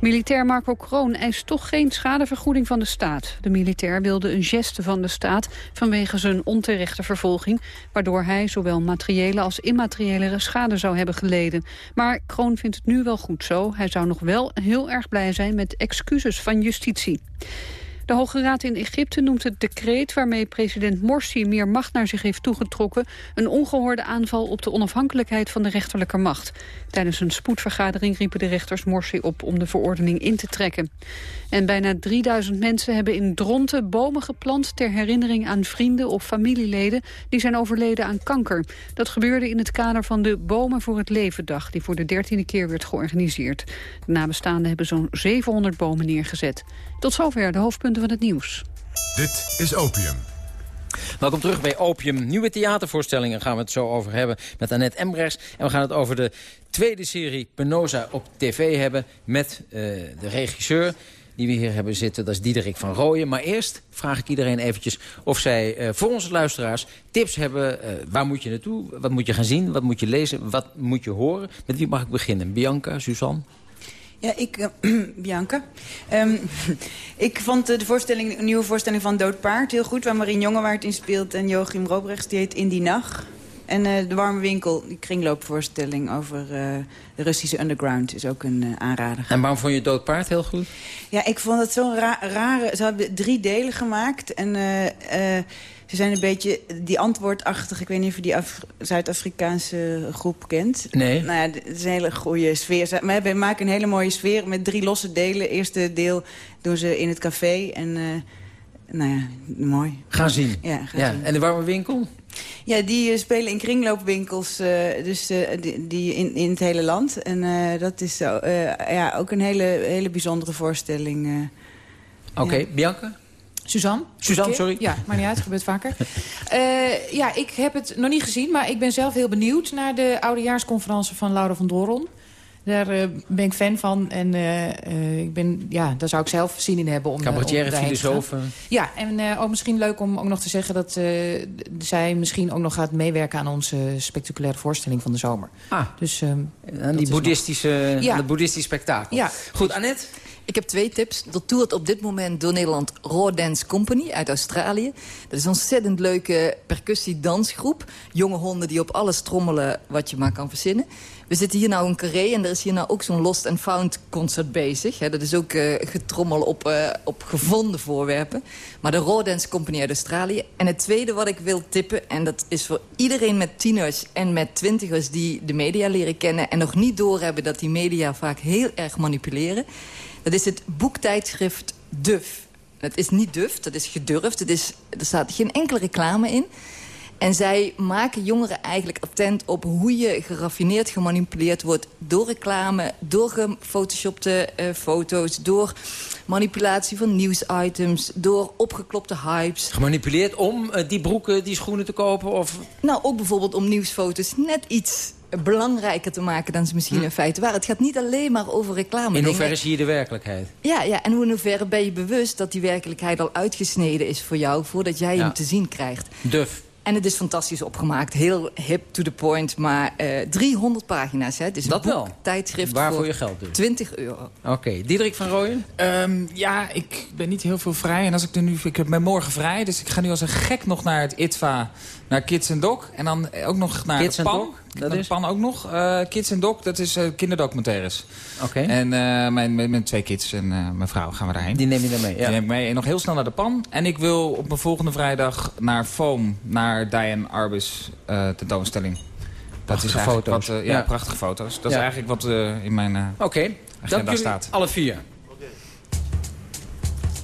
Militair Marco Kroon eist toch geen schadevergoeding van de staat. De militair wilde een geste van de staat vanwege zijn onterechte vervolging, waardoor hij zowel als immateriële schade zou hebben geleden. Maar Kroon vindt het nu wel goed zo. Hij zou nog wel heel erg blij zijn met excuses van justitie. De Hoge Raad in Egypte noemt het decreet waarmee president Morsi meer macht naar zich heeft toegetrokken een ongehoorde aanval op de onafhankelijkheid van de rechterlijke macht. Tijdens een spoedvergadering riepen de rechters Morsi op om de verordening in te trekken. En bijna 3000 mensen hebben in Dronten bomen geplant ter herinnering aan vrienden of familieleden die zijn overleden aan kanker. Dat gebeurde in het kader van de Bomen voor het Levendag die voor de dertiende keer werd georganiseerd. De nabestaanden hebben zo'n 700 bomen neergezet. Tot zover de hoofdpunten van het nieuws. Dit is Opium. Welkom terug bij Opium. Nieuwe theatervoorstellingen gaan we het zo over hebben met Annette Embrechts. En we gaan het over de tweede serie Penosa op tv hebben met uh, de regisseur die we hier hebben zitten. Dat is Diederik van Rooyen. Maar eerst vraag ik iedereen eventjes of zij uh, voor onze luisteraars tips hebben. Uh, waar moet je naartoe? Wat moet je gaan zien? Wat moet je lezen? Wat moet je horen? Met wie mag ik beginnen? Bianca, Suzanne? Ja, ik, uh, Bianca. Um, ik vond de voorstelling, een nieuwe voorstelling van Dood Paard heel goed... waar Marien Jongewaard in speelt en Joachim Robrechts. Die heet In die Nacht. En uh, De Warme Winkel, die kringloopvoorstelling over uh, de Russische underground... is ook een uh, aanrader. En waarom vond je Dood Paard heel goed? Ja, ik vond het zo'n ra rare... Ze hebben drie delen gemaakt en... Ze zijn een beetje die antwoordachtig. Ik weet niet of je die Zuid-Afrikaanse groep kent. Nee. Nou ja, het is een hele goede sfeer. We maken een hele mooie sfeer met drie losse delen. Eerste deel doen ze in het café. En nou ja, mooi. Gaan zien. Ja, gaan ja. zien. En de warme winkel? Ja, die uh, spelen in kringloopwinkels uh, dus, die, die in, in het hele land. En dat is ja, ook een hele, hele bijzondere voorstelling. Oké, okay. ja. Bianca? Suzanne. Suzanne, sorry. Ja, maar niet uit, gebeurt vaker. uh, ja, ik heb het nog niet gezien, maar ik ben zelf heel benieuwd... naar de oudejaarsconferentie van Laura van Doron. Daar uh, ben ik fan van. En uh, ik ben, ja, daar zou ik zelf zin in hebben. om Cabaretier, filosoof. Ja, en ook misschien leuk om ook nog te zeggen... dat zij misschien ook nog gaat meewerken aan onze spectaculaire voorstelling van de zomer. Ah, dus, aan die boeddhistische, ja. dat boeddhistisch spektakel. Ja. Goed, Annette? Ik heb twee tips. Er toert op dit moment door Nederland Raw Dance Company uit Australië. Dat is een ontzettend leuke percussie-dansgroep. Jonge honden die op alles trommelen wat je maar kan verzinnen. We zitten hier nou in Carré en er is hier nou ook zo'n Lost and Found concert bezig. dat is ook uh, getrommel op, uh, op gevonden voorwerpen. Maar de Raw Dance Company uit Australië. En het tweede wat ik wil tippen, en dat is voor iedereen met tieners en met twintigers... die de media leren kennen en nog niet doorhebben dat die media vaak heel erg manipuleren... Dat is het boektijdschrift Duf. Het is niet duf, dat is gedurfd. Het is, er staat geen enkele reclame in. En zij maken jongeren eigenlijk attent op hoe je geraffineerd gemanipuleerd wordt... door reclame, door gefotoshopte uh, foto's, door manipulatie van nieuwsitems... door opgeklopte hypes. Gemanipuleerd om uh, die broeken, die schoenen te kopen? Of... Nou, ook bijvoorbeeld om nieuwsfoto's net iets belangrijker te maken dan ze misschien hm. in feite waren. Het gaat niet alleen maar over reclame. In hoeverre zie je de werkelijkheid? Ja, ja, en in hoeverre ben je bewust dat die werkelijkheid al uitgesneden is voor jou... voordat jij ja. hem te zien krijgt. Duf. En het is fantastisch opgemaakt. Heel hip to the point. Maar uh, 300 pagina's. Hè. Dus dat een wel. tijdschrift Waar voor, voor je geld dus? 20 euro. Oké. Okay. Diederik van Rooyen? Um, ja, ik ben niet heel veel vrij. En als ik er nu... Ik ben morgen vrij. Dus ik ga nu als een gek nog naar het ITVA. Naar Kids and Doc. En dan ook nog naar Kids de PAN. Dat is? pan ook nog. Uh, kids and Doc, dat is uh, kinderdocumentaires. Oké. Okay. En uh, mijn, met, met twee kids en mijn vrouw gaan we daarheen. Die neem je dan mee, ja. Die neem ik mee. En nog heel snel naar de pan. En ik wil op mijn volgende vrijdag naar Foam, naar Diane Arbus tentoonstelling. Prachtige dat is foto's. Wat, ja, ja, prachtige foto's. Dat ja. is eigenlijk wat in mijn Oké, okay. agenda staat. alle vier.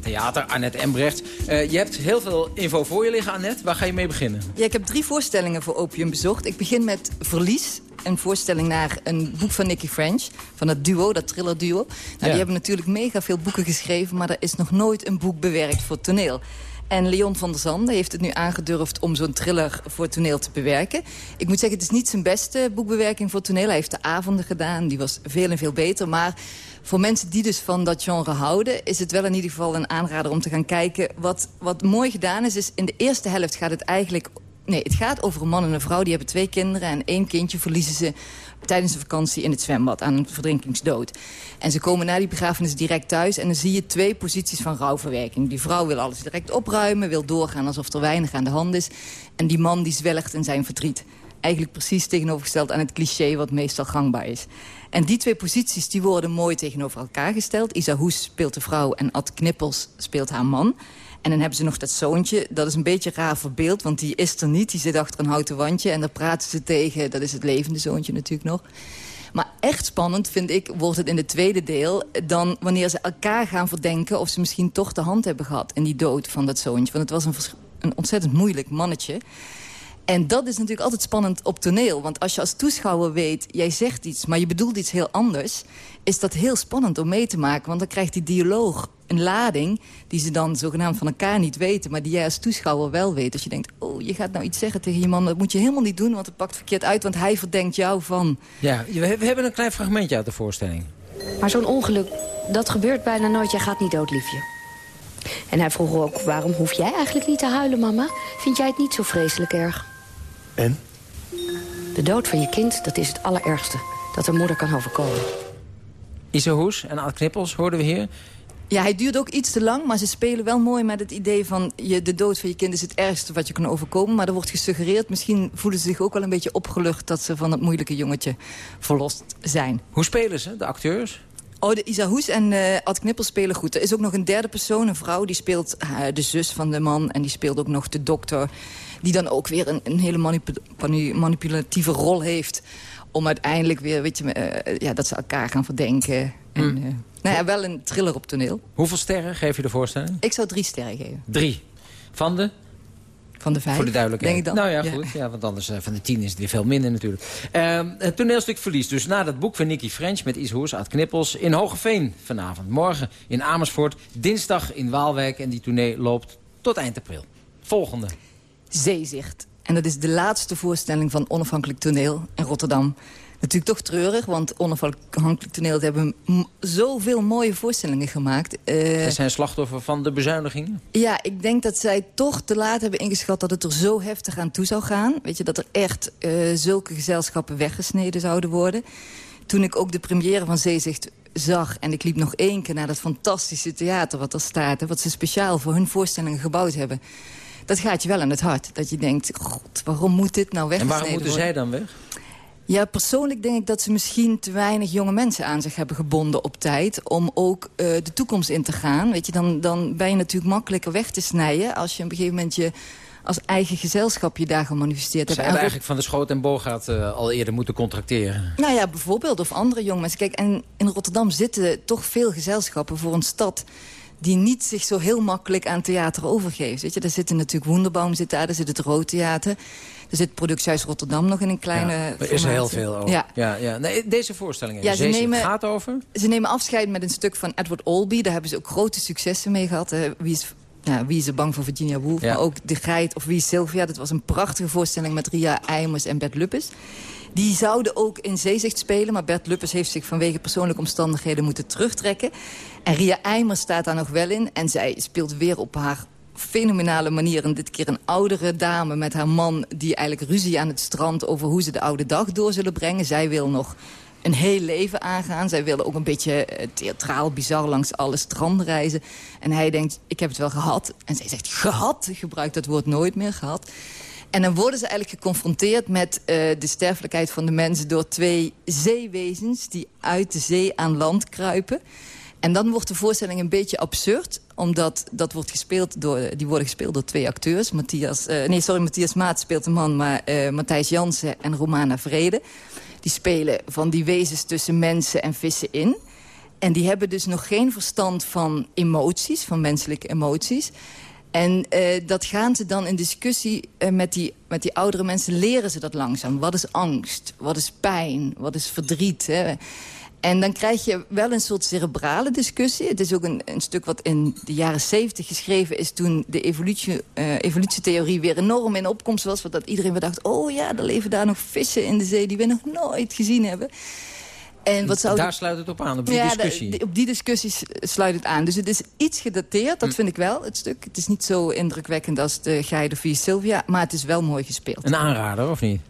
theater, Annette Embrecht. Uh, je hebt heel veel info voor je liggen, Annette. Waar ga je mee beginnen? Ja, ik heb drie voorstellingen voor Opium bezocht. Ik begin met Verlies. Een voorstelling naar een boek van Nicky French. Van het duo, dat thriller duo. Nou, Die hebben natuurlijk mega veel boeken geschreven... maar er is nog nooit een boek bewerkt voor toneel. En Leon van der Zande heeft het nu aangedurfd om zo'n thriller voor toneel te bewerken. Ik moet zeggen, het is niet zijn beste boekbewerking voor toneel. Hij heeft de avonden gedaan, die was veel en veel beter. Maar voor mensen die dus van dat genre houden... is het wel in ieder geval een aanrader om te gaan kijken. Wat, wat mooi gedaan is, is in de eerste helft gaat het eigenlijk... Nee, het gaat over een man en een vrouw. Die hebben twee kinderen en één kindje verliezen ze tijdens de vakantie in het zwembad aan een verdrinkingsdood. En ze komen na die begrafenis direct thuis en dan zie je twee posities van rouwverwerking. Die vrouw wil alles direct opruimen, wil doorgaan alsof er weinig aan de hand is. En die man die zwelgt in zijn verdriet. Eigenlijk precies tegenovergesteld aan het cliché wat meestal gangbaar is. En die twee posities die worden mooi tegenover elkaar gesteld. Isa Hoes speelt de vrouw en Ad Knippels speelt haar man. En dan hebben ze nog dat zoontje. Dat is een beetje raar verbeeld, want die is er niet. Die zit achter een houten wandje en daar praten ze tegen. Dat is het levende zoontje natuurlijk nog. Maar echt spannend, vind ik, wordt het in het tweede deel... dan wanneer ze elkaar gaan verdenken... of ze misschien toch de hand hebben gehad in die dood van dat zoontje. Want het was een, een ontzettend moeilijk mannetje. En dat is natuurlijk altijd spannend op toneel. Want als je als toeschouwer weet, jij zegt iets... maar je bedoelt iets heel anders... is dat heel spannend om mee te maken. Want dan krijgt die dialoog een lading... die ze dan zogenaamd van elkaar niet weten... maar die jij als toeschouwer wel weet. Als je denkt, oh, je gaat nou iets zeggen tegen je man... dat moet je helemaal niet doen, want het pakt verkeerd uit... want hij verdenkt jou van... Ja, we hebben een klein fragmentje uit de voorstelling. Maar zo'n ongeluk, dat gebeurt bijna nooit. Jij gaat niet dood, liefje. En hij vroeg ook, waarom hoef jij eigenlijk niet te huilen, mama? Vind jij het niet zo vreselijk erg? En? De dood van je kind, dat is het allerergste. Dat een moeder kan overkomen. Isa Hoes en Ad Knippels hoorden we hier. Ja, hij duurt ook iets te lang, maar ze spelen wel mooi met het idee van... Je, de dood van je kind is het ergste wat je kan overkomen. Maar er wordt gesuggereerd, misschien voelen ze zich ook wel een beetje opgelucht... dat ze van het moeilijke jongetje verlost zijn. Hoe spelen ze, de acteurs? Oh, de Isa Hoes en uh, Ad Knippel spelen goed. Er is ook nog een derde persoon, een vrouw, die speelt uh, de zus van de man... en die speelt ook nog de dokter, die dan ook weer een, een hele manipulatieve rol heeft... om uiteindelijk weer, weet je, uh, ja, dat ze elkaar gaan verdenken... En, mm. Nou ja, wel een thriller op toneel. Hoeveel sterren geef je de voorstelling? Ik zou drie sterren geven. Drie. Van de? Van de vijf. Voor de duidelijkheid. Denk ik dan. Nou ja, goed. Ja. want anders uh, van de tien is het weer veel minder natuurlijk. Uh, het toneelstuk Verlies. Dus na dat boek van Nicky French met Is Hoers, Ad Knippels... in Hogeveen vanavond. Morgen in Amersfoort. Dinsdag in Waalwijk. En die tournee loopt tot eind april. Volgende. Zeezicht. En dat is de laatste voorstelling van Onafhankelijk Toneel in Rotterdam. Natuurlijk toch treurig, want onafhankelijk toneel hebben zoveel mooie voorstellingen gemaakt. Uh, zij zijn slachtoffer van de bezuinigingen? Ja, ik denk dat zij toch te laat hebben ingeschat dat het er zo heftig aan toe zou gaan. Weet je, dat er echt uh, zulke gezelschappen weggesneden zouden worden. Toen ik ook de première van Zeezicht zag en ik liep nog één keer naar dat fantastische theater wat er staat... wat ze speciaal voor hun voorstellingen gebouwd hebben... dat gaat je wel aan het hart. Dat je denkt, god, waarom moet dit nou weg? En waarom moeten worden? zij dan weg? Ja, persoonlijk denk ik dat ze misschien te weinig jonge mensen aan zich hebben gebonden op tijd... om ook uh, de toekomst in te gaan. Weet je, dan, dan ben je natuurlijk makkelijker weg te snijden... als je op een gegeven moment je als eigen gezelschap je daar gemanifesteerd hebt. Ze hebben eigenlijk van de Schoot en Bogaat uh, al eerder moeten contracteren. Nou ja, bijvoorbeeld, of andere jonge mensen. Kijk, en in Rotterdam zitten toch veel gezelschappen voor een stad die niet zich zo heel makkelijk aan theater overgeeft. Weet je, daar zitten natuurlijk Wonderbaum zit daar, daar zit het Rood Theater. Er zit Productiehuis Rotterdam nog in een kleine ja, Er is er heel veel over. Ja. Ja, ja. Nee, deze voorstelling ja, ze nemen, gaat over? Ze nemen afscheid met een stuk van Edward Albee. Daar hebben ze ook grote successen mee gehad. Wie is ja, Wie is er bang voor Virginia Woolf? Ja. Maar ook De Geit of Wie is Sylvia. Dat was een prachtige voorstelling met Ria Eimers en Bert Luppes. Die zouden ook in Zeezicht spelen. Maar Bert Luppes heeft zich vanwege persoonlijke omstandigheden moeten terugtrekken. En Ria Eimers staat daar nog wel in. En zij speelt weer op haar fenomenale manier. En dit keer een oudere dame met haar man... die eigenlijk ruzie aan het strand over hoe ze de oude dag door zullen brengen. Zij wil nog een heel leven aangaan. Zij willen ook een beetje uh, theatraal, bizar langs alle stranden reizen. En hij denkt, ik heb het wel gehad. En zij zegt, gehad? Gebruikt dat woord nooit meer, gehad. En dan worden ze eigenlijk geconfronteerd met uh, de sterfelijkheid van de mensen... door twee zeewezens die uit de zee aan land kruipen. En dan wordt de voorstelling een beetje absurd. Omdat dat wordt gespeeld door, die worden gespeeld door twee acteurs. Matthias, uh, nee, sorry, Matthias Maat speelt de man, maar uh, Matthijs Jansen en Romana Vrede. Die spelen van die wezens tussen mensen en vissen in. En die hebben dus nog geen verstand van emoties, van menselijke emoties. En uh, dat gaan ze dan in discussie uh, met, die, met die oudere mensen... leren ze dat langzaam. Wat is angst? Wat is pijn? Wat is verdriet? Hè? En dan krijg je wel een soort cerebrale discussie. Het is ook een, een stuk wat in de jaren zeventig geschreven is... toen de evolutie, uh, evolutietheorie weer enorm in opkomst was. Want dat iedereen weer dacht, oh ja, er leven daar nog vissen in de zee... die we nog nooit gezien hebben. En wat zou Daar sluit het op aan, op die ja, discussie. op die discussies sluit het aan. Dus het is iets gedateerd, dat hm. vind ik wel, het stuk. Het is niet zo indrukwekkend als de Guide via Sylvia... maar het is wel mooi gespeeld. Een aanrader, of niet?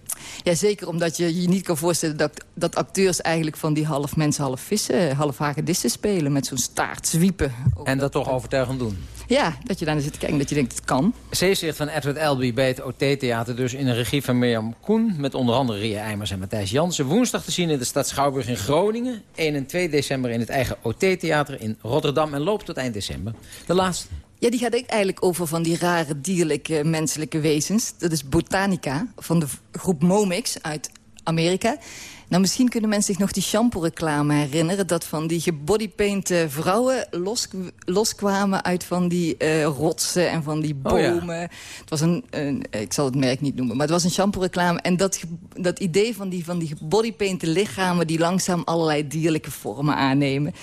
Ja, zeker omdat je je niet kan voorstellen dat, dat acteurs eigenlijk van die half mensen, half vissen, half hagedissen spelen met zo'n staart zwiepen. En dat, toch overtuigend doen? Ja, dat je daar zit te kijken dat je denkt, het kan. Zeezicht van Edward Elby bij het OT-theater dus in de regie van Mirjam Koen... met onder andere Ria Eimers en Matthijs Jansen. Woensdag te zien in de stad Schouwburg in Groningen. 1 en 2 december in het eigen OT-theater in Rotterdam... en loopt tot eind december. De laatste. Ja, die gaat eigenlijk over van die rare dierlijke menselijke wezens. Dat is Botanica van de groep Momix uit Amerika. Nou, misschien kunnen mensen zich nog die shampoo-reclame herinneren... dat van die gebodypainte vrouwen los, loskwamen uit van die uh, rotsen en van die bomen. Oh, ja. Het was een, een, ik zal het merk niet noemen, maar het was een shampoo-reclame. En dat, dat idee van die, van die gebodypainte lichamen... die langzaam allerlei dierlijke vormen aannemen...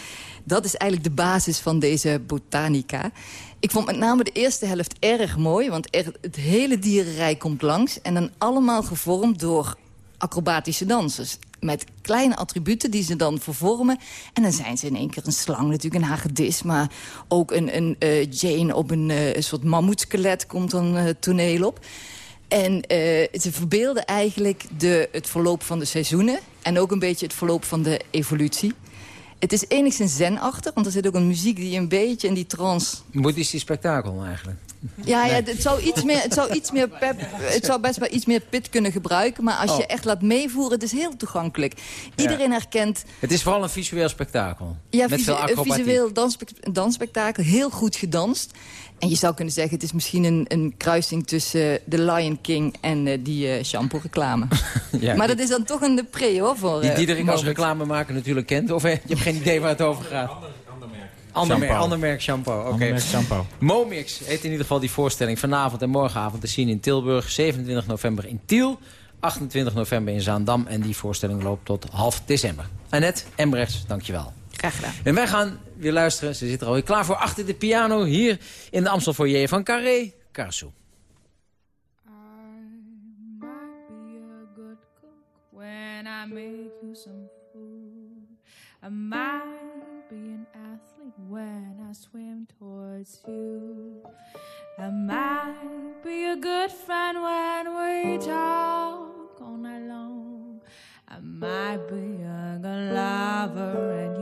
dat is eigenlijk de basis van deze botanica. Ik vond met name de eerste helft erg mooi, want er, het hele dierenrijk komt langs... en dan allemaal gevormd door acrobatische dansers. Met kleine attributen die ze dan vervormen. En dan zijn ze in één keer een slang, natuurlijk een hagedis. Maar ook een, een uh, Jane op een, uh, een soort mammoetskelet komt dan uh, toneel op. En ze verbeelden eigenlijk de, het verloop van de seizoenen. En ook een beetje het verloop van de evolutie. Het is enigszins zenachtig, want er zit ook een muziek die een beetje in die trance... Boeddhistisch spektakel eigenlijk. Ja, ja het, zou iets meer, het, zou iets meer pep, het zou best wel iets meer pit kunnen gebruiken. Maar als je oh. echt laat meevoeren, het is heel toegankelijk. Iedereen herkent... Het is vooral een visueel spektakel. Ja, met veel een visueel dansspektakel. Heel goed gedanst. En je zou kunnen zeggen, het is misschien een, een kruising tussen de Lion King en uh, die uh, shampoo-reclame. ja, maar dat is dan toch een de pre, hoor. Voor, die Diederik uh, als reclamemaker natuurlijk kent. Of je hebt geen idee waar het over gaat. Ander merk, ander merk shampoo. Oké. Okay. shampoo. Momix heet in ieder geval die voorstelling vanavond en morgenavond te zien in Tilburg. 27 november in Tiel. 28 november in Zaandam. En die voorstelling loopt tot half december. Annette Embrechts, dankjewel. Graag gedaan. En wij gaan weer luisteren. Ze zit er alweer klaar voor achter de piano. Hier in de Amstel foyer van Carré. Karsu. when I make you some food. I might when I swim towards you. I might be a good friend when we talk all night long. I might be a good lover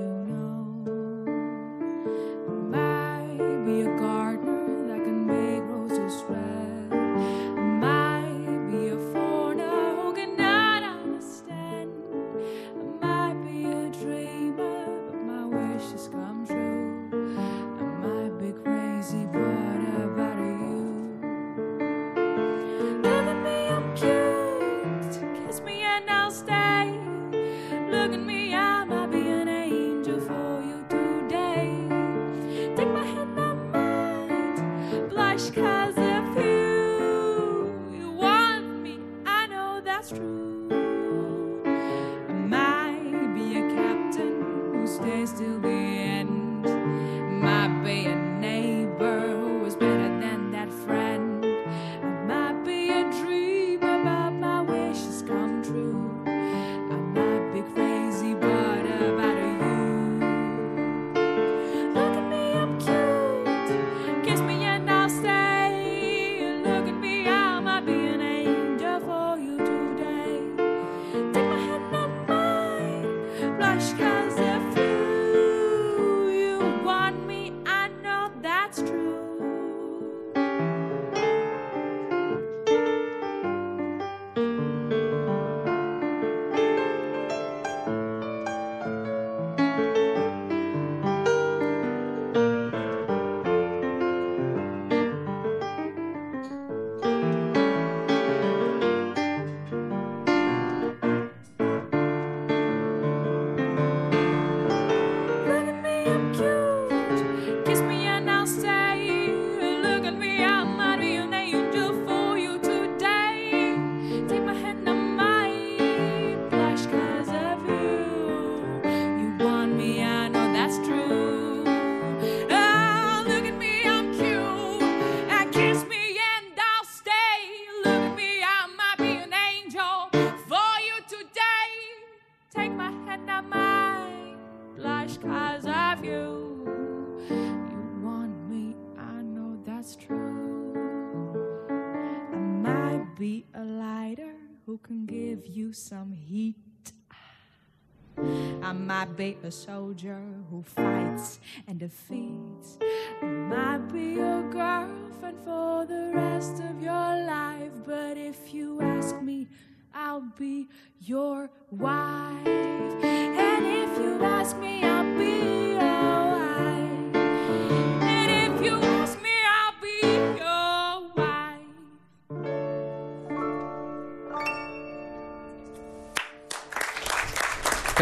be a soldier who fights and defeats. I might be a girlfriend for the rest of your life. But if you ask me, I'll be your wife. And if you ask me,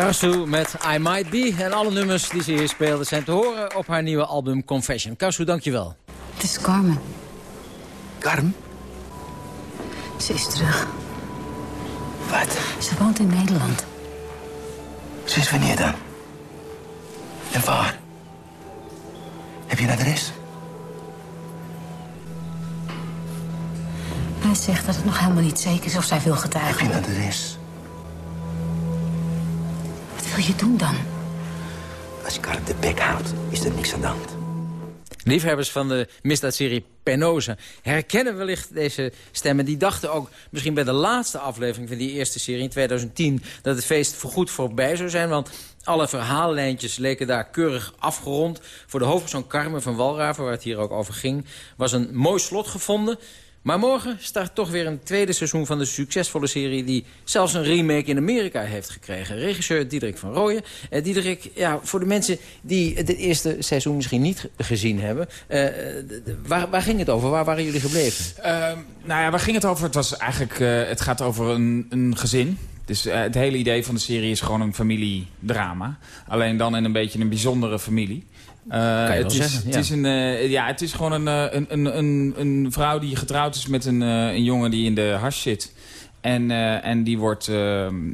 Karsu met I Might Be. En alle nummers die ze hier speelde zijn te horen op haar nieuwe album Confession. Karsu, dankjewel. Het is Carmen. Carmen? Ze is terug. Wat? Ze woont in Nederland. Sinds wanneer dan? En waar? Heb je een adres? Hij zegt dat het nog helemaal niet zeker is of zij wil getuigen. Heb je een adres? Wat wil je doen dan? Als ik haar op de bek houd, is er niks aan de hand. Liefhebbers van de misdaadserie Penosa herkennen wellicht deze stemmen. Die dachten ook misschien bij de laatste aflevering van die eerste serie in 2010... dat het feest voorgoed voorbij zou zijn, want... Alle verhaallijntjes leken daar keurig afgerond. Voor de hoofdpersoon Carmen van Walraven, waar het hier ook over ging... was een mooi slot gevonden. Maar morgen start toch weer een tweede seizoen van de succesvolle serie... die zelfs een remake in Amerika heeft gekregen. Regisseur Diederik van Rooyen. Uh, Diederik, ja, voor de mensen die het eerste seizoen misschien niet gezien hebben... Uh, waar, waar, ging het over? Waar waren jullie gebleven? Uh, nou ja, waar ging het over? Het, was eigenlijk, het gaat over een, een gezin. Dus het hele idee van de serie is gewoon een familiedrama. Alleen dan in een beetje een bijzondere familie. Uh, het, is, zeggen, het, is een, uh, ja, het is gewoon een, een, een, een, een vrouw die getrouwd is met een, uh, een jongen die in de hash zit. En, en die, wordt,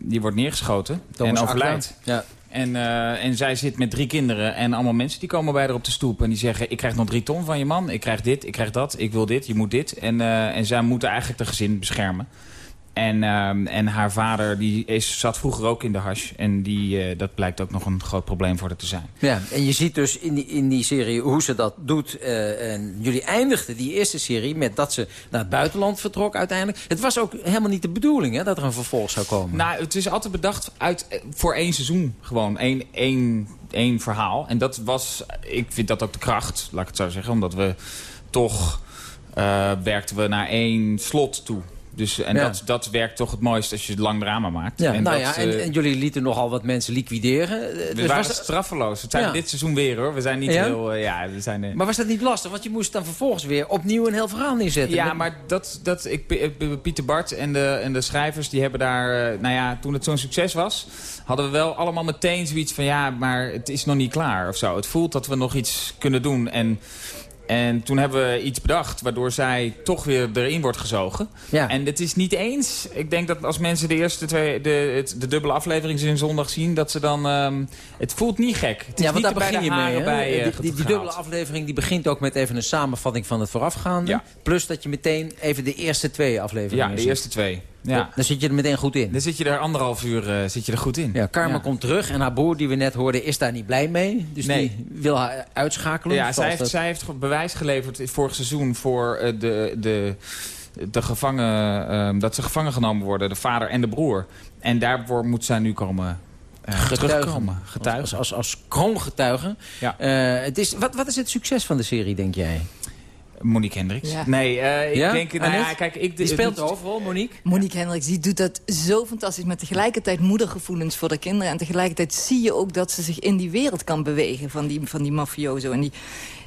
die wordt neergeschoten Thomas en overlijdt. Ja. En, en zij zit met drie kinderen en allemaal mensen die komen bij haar op de stoep. En die zeggen, ik krijg nog drie ton van je man. Ik krijg dit, ik krijg dat, ik wil dit, je moet dit. En, en zij moeten eigenlijk de gezin beschermen. En, uh, en haar vader die is, zat vroeger ook in de hash. En die, uh, dat blijkt ook nog een groot probleem voor haar te zijn. Ja, en je ziet dus in die, in die serie hoe ze dat doet. Uh, en jullie eindigden die eerste serie met dat ze naar het buitenland vertrok uiteindelijk. Het was ook helemaal niet de bedoeling hè, dat er een vervolg zou komen. Nou, het is altijd bedacht uit, voor één seizoen gewoon. Één, één, één verhaal. En dat was, ik vind dat ook de kracht, laat ik het zo zeggen. Omdat we toch uh, werkten we naar één slot toe. Dus, en Ja. dat, dat werkt toch het mooist als je het lang drama maakt. Ja, en nou dat, ja, en, eh, en jullie lieten nogal wat mensen liquideren. Eh, we dus waren was- straffeloos. Het zijn Ja. dit seizoen weer hoor. We zijn niet heel... eh, ja, we zijn, Maar was dat niet lastig? Want je moest dan vervolgens weer opnieuw een heel verhaal neerzetten. Ja, Met- maar dat, dat, ik, Pieter Bart en de, en de schrijvers die hebben daar... nou ja, toen het zo'n succes was... hadden we wel allemaal meteen zoiets van... ja, maar het is nog niet klaar of zo. Het voelt dat we nog iets kunnen doen. En, en toen hebben we iets bedacht... waardoor zij toch weer erin wordt gezogen. Ja. En het is niet eens... Ik denk dat als mensen de eerste twee... de, de dubbele aflevering in zondag zien... dat ze dan... ehm, het voelt niet gek. Het is ja, want niet daar begin je mee. bij, eh, die, die, dubbele aflevering die begint ook met even een samenvatting van het voorafgaande. Ja. Plus dat je meteen even de eerste twee afleveringen Ja, de ziet. eerste twee. Ja. Dan zit je er meteen goed in. Dan zit je er anderhalf uur eh, zit je er goed in. Ja, Karma Ja. komt terug en haar broer die we net hoorden is daar niet blij mee. Dus Nee. die wil haar uitschakelen. Ja, zij heeft, dat- zij heeft bewijs geleverd vorig seizoen voor eh, de, de, de gevangen, ehm, dat ze gevangen genomen worden, de vader en de broer. En daarvoor moet zij nu komen eh, Getuigen. terugkomen. Getuigen. Als, als, als kroongetuige. Ja. Het is, wat, wat is het succes van de serie, denk jij? Monique Hendricks. Ja. Nee, eh, ik Ja? denk... Nou ja, kijk, ik, Die speelt de het- hoofdrol, Monique. Monique Hendricks die doet dat zo fantastisch. Met tegelijkertijd moedergevoelens voor de kinderen. En tegelijkertijd zie je ook dat ze zich in die wereld kan bewegen. Van die, van die mafioso. En die,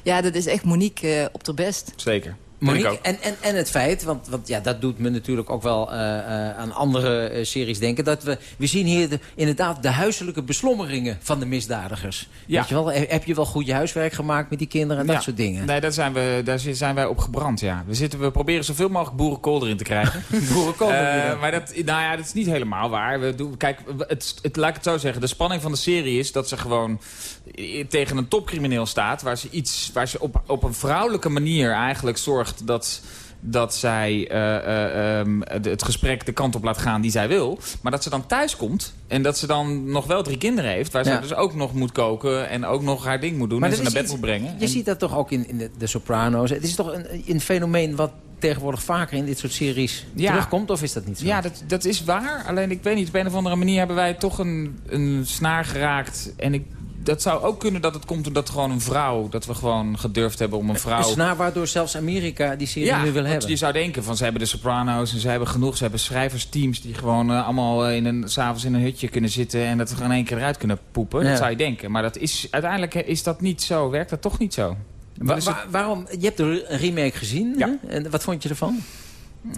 ja, dat is echt Monique eh, op haar best. Zeker. Monique, en, en, en het feit, want, want ja, dat doet me natuurlijk ook wel eh, eh, aan andere eh, series denken... dat we, we zien hier de, inderdaad de huiselijke beslommeringen van de misdadigers. Ja. Weet je wel, he- heb je wel goed je huiswerk gemaakt met die kinderen en dat soort dingen? Nee, daar zijn, we, daar zi- zijn wij op gebrand, ja. We, zitten, we proberen zoveel mogelijk boerenkool erin te krijgen. Boerenkool maar dat, nou ja, dat is niet helemaal waar. We doen, kijk, het, het, laat ik het zo zeggen. De spanning van de serie is dat ze gewoon tegen een topcrimineel staat... waar ze, iets, waar ze op, op een vrouwelijke manier eigenlijk zorgt dat dat zij eh, eh, ehm, het gesprek de kant op laat gaan die zij wil. Maar dat ze dan thuis komt en dat ze dan nog wel drie kinderen heeft... waar Ja. ze dus ook nog moet koken en ook nog haar ding moet doen... Maar en ze naar bed iets- moet brengen. Je En- ziet dat toch ook in, in de, de Sopranos. Het is toch een, een fenomeen wat tegenwoordig vaker in dit soort series Ja. terugkomt? Of is dat niet zo? Ja, dat, dat is waar. Alleen ik weet niet, op een of andere manier hebben wij toch een, een snaar geraakt. En ik, dat zou ook kunnen dat het komt omdat gewoon een vrouw... dat we gewoon gedurfd hebben om een vrouw... Een snaar waardoor zelfs Amerika die serie ja, nu wil hebben. je zou denken van ze hebben de Sopranos en ze hebben genoeg. Ze hebben schrijversteams die gewoon eh, allemaal eh, in een, s'avonds in een hutje kunnen zitten... en dat ze gewoon in één keer eruit kunnen poepen. Ja. Dat zou je denken. Maar dat is, uiteindelijk eh, is dat niet zo. Werkt dat toch niet zo. Wa- wa- waarom? Je hebt de remake gezien. Ja. hè? En wat vond je ervan?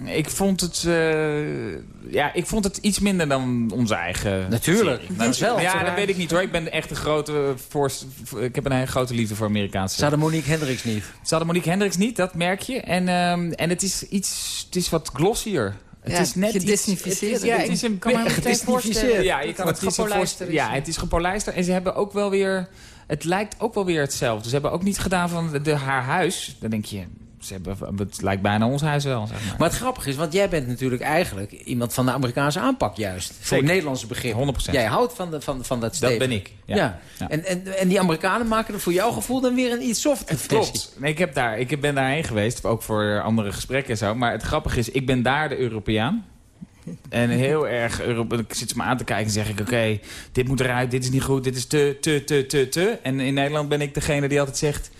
Ik vond het, eh, ja, ik vond het iets minder dan onze eigen Natuurlijk, serie. dat is wel. Ja, dat weet ik niet hoor. Ik ben echt een grote voorst- Ik heb een hele grote liefde voor Amerikaanse. Ze hadden Monique Hendricks niet. Ze hadden Monique Hendricks niet, dat merk je. En, ehm, en het is iets, het is wat glossier. Het Ja, is net gedisnificeerd. Ja, het is een kan me beetje- meteen voorstellen Ja, je dat kan het het iets gepolijster is. Ja, het is gepolijster. En ze hebben ook wel weer... Het lijkt ook wel weer hetzelfde. Ze hebben ook niet gedaan van de, haar huis. Dan denk je... Ze hebben, het lijkt bijna ons huis wel, zeg maar. Maar het grappige is, want jij bent natuurlijk eigenlijk iemand van de Amerikaanse aanpak juist. Voor het Nederlandse begrip. 100%. Jij houdt van, de, van, van dat stevige. ben ik, ja. Ja. Ja. En, en, en die Amerikanen maken er voor jouw gevoel dan weer een iets softer. Klopt. Nee, ik, heb daar, ik ben daarheen geweest, ook voor andere gesprekken en zo. Maar het grappige is, ik ben daar de Europeaan. En heel erg, ik zit ze me aan te kijken en zeg ik... oké, dit moet eruit, dit is niet goed, dit is te, te, te, te, te. En in Nederland ben ik degene die altijd zegt...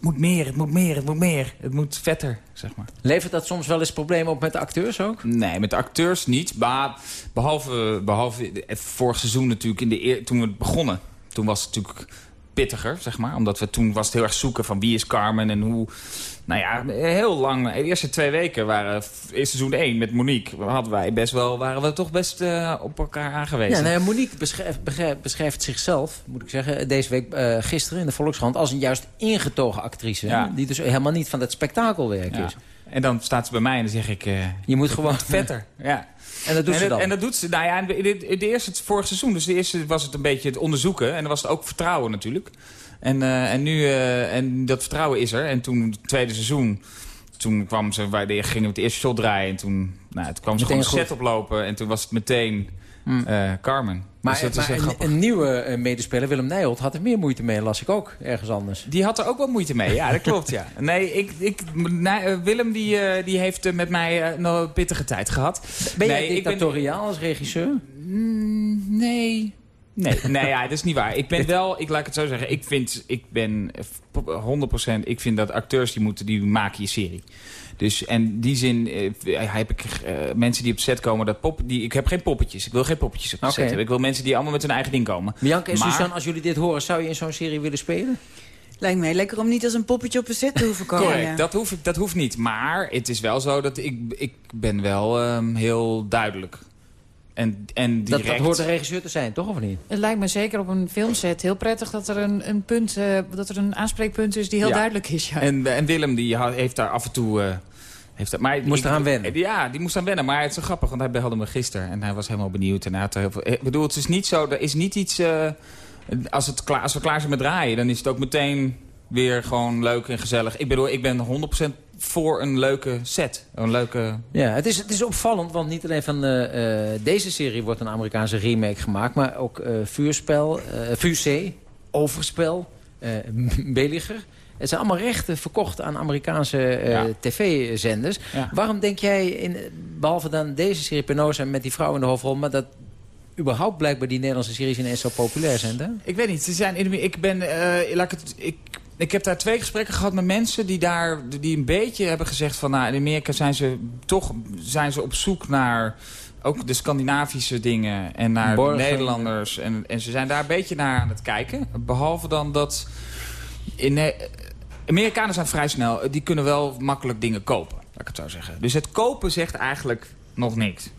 het moet meer, het moet meer, het moet meer. Het moet vetter, zeg maar. Levert dat soms wel eens problemen op met de acteurs ook? Nee, met de acteurs niet. Maar behalve, behalve het vorig seizoen natuurlijk, in de eer, toen we begonnen... toen was het natuurlijk pittiger, zeg maar. Omdat we toen was het heel erg zoeken van wie is Carmen en hoe... Nou ja, heel lang. De eerste twee weken waren... Eerst seizoen 1 met Monique hadden wij best wel, waren we toch best eh, op elkaar aangewezen. Ja, nou ja, Monique beschrijft, zichzelf, moet ik zeggen, deze week, eh, gisteren in de Volkskrant, als een juist ingetogen actrice. Ja. Die dus helemaal niet van dat spektakelwerk Ja. is. En dan staat ze bij mij en dan zeg ik... eh, Je moet gewoon vetter. Ja. En dat doet ze dan? En dat doet ze, nou ja, in de, in de- eerste, het vorige seizoen, dus de eerste was het een beetje het onderzoeken. En dan was het ook vertrouwen natuurlijk. En, eh, en nu, eh, en dat vertrouwen is er. En toen, het tweede seizoen, toen kwam ze, wij gingen we het eerste shot draaien. En toen, nou, toen kwam ze Meteen gewoon de set oplopen. En toen was het meteen eh, Carmen. Maar, dus dat maar is heel een, een nieuwe eh, medespeler, Willem Nijholt, had er meer moeite mee, las ik ook ergens anders. Die had er ook wel moeite mee, ja, dat klopt, ja. Nee, ik, ik, nee, eh, Willem die, die heeft met mij nog een pittige tijd gehad. Ben jij nee, ben- dictatoriaal als regisseur? Mm, nee. Nee, nee ja, dat is niet waar. Ik ben wel, ik laat ik het zo zeggen, ik vind, ik ben eh, 100%, ik vind dat acteurs die moeten, die maken je serie. Dus en die zin eh, heb ik eh, mensen die op set komen, dat pop, die, ik heb geen poppetjes. Ik wil geen poppetjes op de set hebben. Ik wil mensen die allemaal met hun eigen ding komen. Bianca en Maar- Suzanne, als jullie dit horen, zou je in zo'n serie willen spelen? Lijkt mij lekker om niet als een poppetje op een set te hoeven komen. Correct, dat, hoeft, dat hoeft niet. Maar het is wel zo dat ik, ik ben wel ehm, heel duidelijk. En, en Dat, direct. dat hoort een regisseur te zijn, toch of niet? Het lijkt me zeker op een filmset heel prettig dat er een, een, punt, eh, dat er een aanspreekpunt is die heel Ja. duidelijk is. Ja. En, en Willem die heeft daar af en toe... eh, heeft dat, maar Moest ik- eraan wennen. Ja, die moest aan wennen. Maar het is zo grappig, want hij belde me gisteren. En hij was helemaal benieuwd. En hij had heel veel, ik bedoel, het is niet zo... Er is niet iets... eh, als, het klaar, als we klaar zijn met draaien, dan is het ook meteen weer gewoon leuk en gezellig. Ik bedoel, ik ben 100% voor een leuke set. Een leuke... Ja, het is, het is opvallend, want niet alleen van eh, eh, deze serie wordt een Amerikaanse remake gemaakt... maar ook eh, Vuurspel, Vuurzee, Overspel, eh Beliger. Het zijn allemaal rechten verkocht aan Amerikaanse eh, Ja. tv-zenders. Ja. Waarom denk jij, in, behalve dan deze serie Penosa met die vrouw in de hoofdrol... maar dat überhaupt blijkbaar die Nederlandse series ineens zo populair zijn, hè? Ik weet niet. Ze zijn, in- ik ben, eh, laat ik, het, ik, ik heb daar twee gesprekken gehad met mensen die daar, die een beetje hebben gezegd van, nou, in Amerika zijn ze toch, zijn ze op zoek naar ook de Scandinavische dingen en naar de. Nederlanders en, en ze zijn daar een beetje naar aan het kijken. Behalve dan dat in eh, Amerikanen zijn vrij snel, die kunnen wel makkelijk dingen kopen, laat ik het zo zeggen. Dus het kopen zegt eigenlijk nog niks.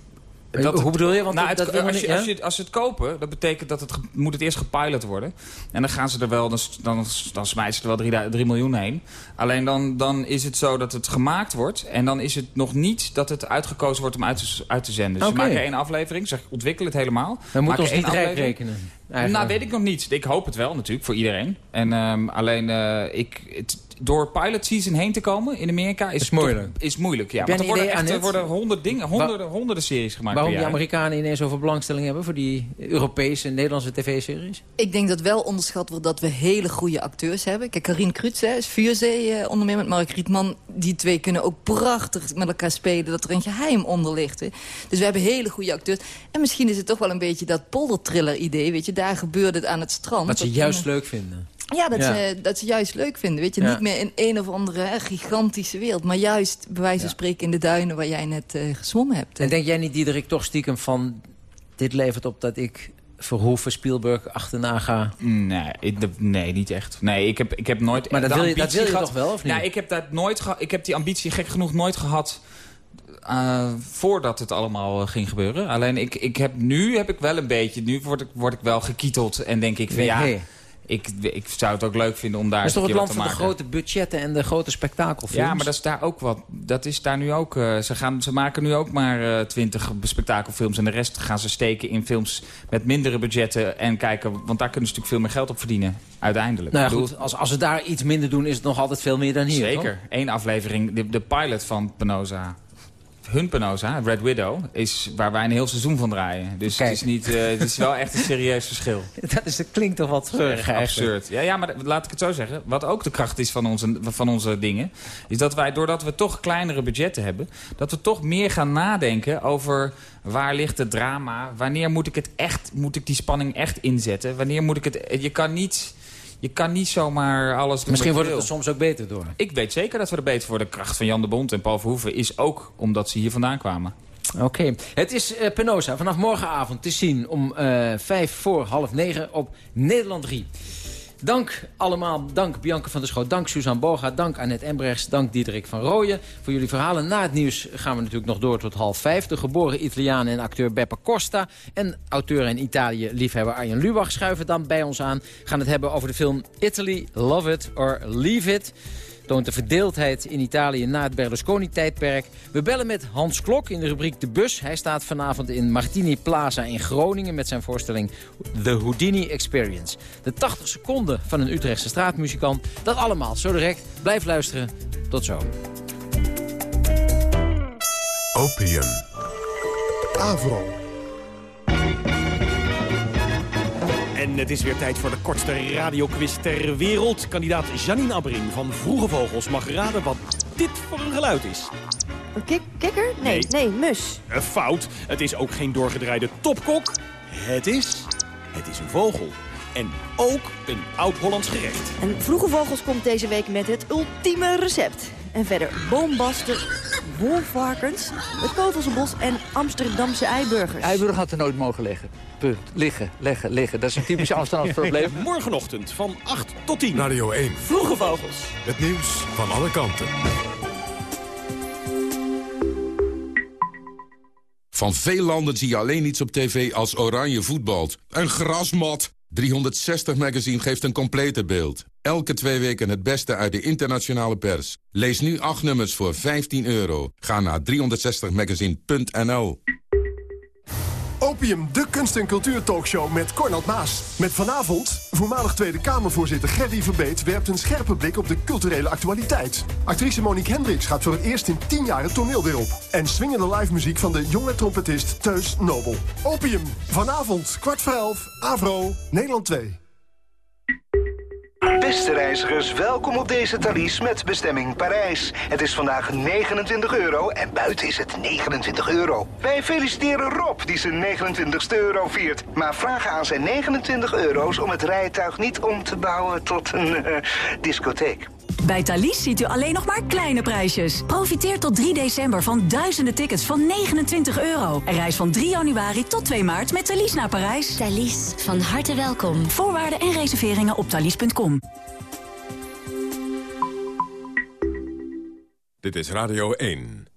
Hoe bedoel je? Want nou, het- dat als, je, als, je, als ze het kopen, dat betekent dat het moet het eerst gepilot worden. En dan gaan ze er wel, dan, dan, dan smijten ze er wel 3, miljoen heen. Alleen dan, dan is het zo dat het gemaakt wordt. En dan is het nog niet dat het uitgekozen wordt om uit te, uit te zenden. Oké. Ze maken één aflevering, zeg ontwikkel het helemaal. We moeten ons één niet rijk rekenen. eigenlijk. Nou, weet ik nog niet. Ik hoop het wel natuurlijk, voor iedereen. En ehm, alleen, eh, ik, het, door pilot season heen te komen in Amerika is, is moeilijk. Toch, is moeilijk, ja. Want er worden, idee, echt, er worden honderd dingen, honderden, honderden series gemaakt Waarom die. Amerikanen ineens zoveel belangstelling hebben... voor die Europese en Nederlandse tv-series? Ik denk dat wel onderschat wordt dat we hele goede acteurs hebben. Kijk, Karin Krutz hè, is Vuurzee, eh, onder meer met Mark Rietman. Die twee kunnen ook prachtig met elkaar spelen. Dat er een geheim onder ligt. Hè. Dus we hebben hele goede acteurs. En misschien is het toch wel een beetje dat poldertriller-idee. Weet je, daar gebeurt het aan het strand. Dat ze juist kunnen- leuk vinden. Ja, dat, Ja. Ze, dat ze juist leuk vinden. Weet je, Ja. niet meer in een of andere hè, gigantische wereld. Maar juist, bij wijze van spreken, in de duinen waar jij net eh gezwommen hebt. En denk jij niet, Diederik, toch stiekem van... dit levert op dat ik Verhoeven, Spielberg achterna ga? Nee, ik- nee, niet echt. Nee, ik heb, ik heb nooit Maar dat wil je- dat wil je gehad- toch wel, of niet? Ja, ik heb, dat nooit ik heb die ambitie gek genoeg nooit gehad... eh, voordat het allemaal eh, ging gebeuren. Alleen ik, ik heb, nu heb ik wel een beetje... Nu word ik, word ik wel gekieteld en denk ik van Nee, ja... hey. Ik, ik zou het ook leuk vinden om daar Dat is toch het land van de te grote budgetten en de grote spektakelfilms? Ja, maar dat is daar ook wat. Dat is daar nu ook. eh, ze, gaan, ze maken nu ook maar twintig spektakelfilms. En de rest gaan ze steken in films met mindere budgetten. En kijken, want daar kunnen ze natuurlijk veel meer geld op verdienen. Uiteindelijk. Nou ja, goed, als, als ze daar iets minder doen, is het nog altijd veel meer dan hier, Zeker. Eén aflevering, de, de pilot van Penosa. Hun Penosa, Red Widow, is waar wij een heel seizoen van draaien. Dus het is, niet, eh, het is wel echt een serieus verschil. Dat, is, dat klinkt toch wat absurd. Ja, ja, maar laat ik het zo zeggen. Wat ook de kracht is van onze, van onze dingen... is dat wij, doordat we toch kleinere budgetten hebben... dat we toch meer gaan nadenken over waar ligt het drama... wanneer moet ik, het echt, moet ik die spanning echt inzetten... wanneer moet ik het... Je kan niet, je kan niet zomaar alles doen Misschien wordt het er soms ook beter door. Ik weet zeker dat we er beter voor de kracht van Jan de Bond en Paul Verhoeven... is ook omdat ze hier vandaan kwamen. Oké. Het is eh, Penosa vanaf morgenavond te zien om eh, vijf voor half negen op Nederland 3. Dank allemaal. Dank Bianca van der Schoot. Dank Suzanne Boga. Dank Annette Embrechts. Dank Diederik van Rooyen. Voor jullie verhalen. Na het nieuws gaan we natuurlijk nog door tot half vijf. De geboren Italiaan en acteur Beppe Costa. En auteur en Italië-liefhebber Arjen Lubach schuiven dan bij ons aan. Gaan het hebben over de film Italy, Love It or Leave It toont de verdeeldheid in Italië na het Berlusconi-tijdperk. We bellen met Hans Klok in de rubriek De Bus. Hij staat vanavond in Martini Plaza in Groningen... met zijn voorstelling The Houdini Experience. De 80 seconden van een Utrechtse straatmuzikant. Dat allemaal zo direct. Blijf luisteren. Tot zo. Opium. Avro. En het is weer tijd voor de kortste radioquiz ter wereld. Kandidaat Janine Abbring van Vroege Vogels mag raden wat dit voor een geluid is. Een kik kikker? Nee, nee, mus. Een fout. Het is ook geen doorgedraaide topkok. Het is... Het is een vogel. En ook een oud-Hollands gerecht. En Vroege Vogels komt deze week met het ultieme recept. En verder boombasten, wolvarkens, het Kovelsenbos en Amsterdamse eiburgers. Eiburg had er nooit mogen liggen. Punt. Liggen, leggen, liggen. Dat is een typisch Amsterdamse probleem. Morgenochtend van 8 tot 10. Radio 1. Vroege Vogels. Het nieuws van alle kanten. Van veel landen zie je alleen iets op tv als oranje voetbalt. Een grasmat. 360 Magazine geeft een complete beeld. Elke twee weken het beste uit de internationale pers. Lees nu acht nummers voor 15 euro. Ga naar 360magazine.nl Opium, de kunst- en cultuurtalkshow met Cornald Maas. Met vanavond, voormalig Tweede Kamervoorzitter Gerry Verbeet... werpt een scherpe blik op de culturele actualiteit. Actrice Monique Hendricks gaat voor het eerst in 10 jaar het toneel weer op. En swingende live muziek van de jonge trompetist Teus Nobel. Opium, vanavond, kwart voor elf, Avro, Nederland 2. Beste reizigers, welkom op deze Thalys met bestemming Parijs. Het is vandaag 29 euro en buiten is het 29 euro. Wij feliciteren Rob die zijn 29ste euro viert. Maar vragen aan zijn 29 euro's om het rijtuig niet om te bouwen tot een eh, discotheek. Bij Thalys ziet u alleen nog maar kleine prijsjes. Profiteer tot 3 december van duizenden tickets van 29 euro. En reis van 3 januari tot 2 maart met Thalys naar Parijs. Thalys, van harte welkom. Voorwaarden en reserveringen op thalys.com. Dit is Radio 1.